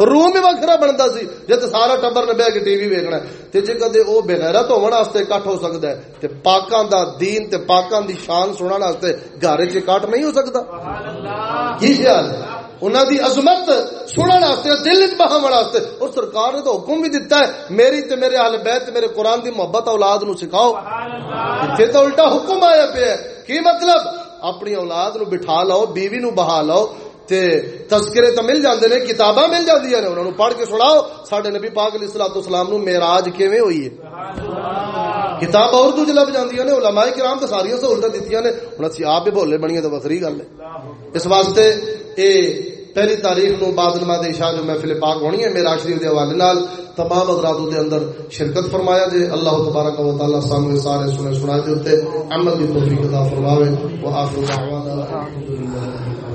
روم ہی وکھرا بنتا سی جے تے سارا ٹبر نے بہ کے ٹی وی ویکھنا تے جے کدے او بغیرت ہون واسطے اکٹھ ہو سکدا ہے تے پاکاں دا دین تے پاکاں دی شان سنن واسطے گھر وچ اکٹھ نہیں ہو سکدا سبحان اللہ۔ کی خیال ہے؟ انہوں دی عظمت سنن واسطے دل وچ بہاون واسطے اور سرکار نے تو حکم بھی دیتا ہے میری تے میرے اہل بیت میرے قرآن دی محبت اولاد نو سکھاؤ۔ تے تو الٹا حکم آیا پیا کی مطلب؟ اپنی اولاد نو بٹھا لو بیوی نو بہا لو تے تذکرے تو مل جاندے نے کتاباں مل جاندیاں نے انہاں نو پڑھ کے سناؤ۔ ساڈے نبی پاک علیہ الصلوۃ والسلام نو معراج کیویں ہوئی ہے؟ کتاب اردو چ لب جاندیاں نے علماء کرام تے ساری سہولتاں دتیاں نے۔ ہن اسی آپ بھی بولے بنیے تے وکری گل ہے۔ اس واسطے اے پہلی تاریخ نو بعد نماز عشاء جو محفل پاک ہونی ہے، میرا شریف دے حوالے نال تمام حضرات دے اندر شرکت فرمایا جے، اللہ تبارک و تعالی سامنے سارے سنے سنا دے تے عمل دی توفیق عطا فرماوے واخر دعوانا الحمدللہ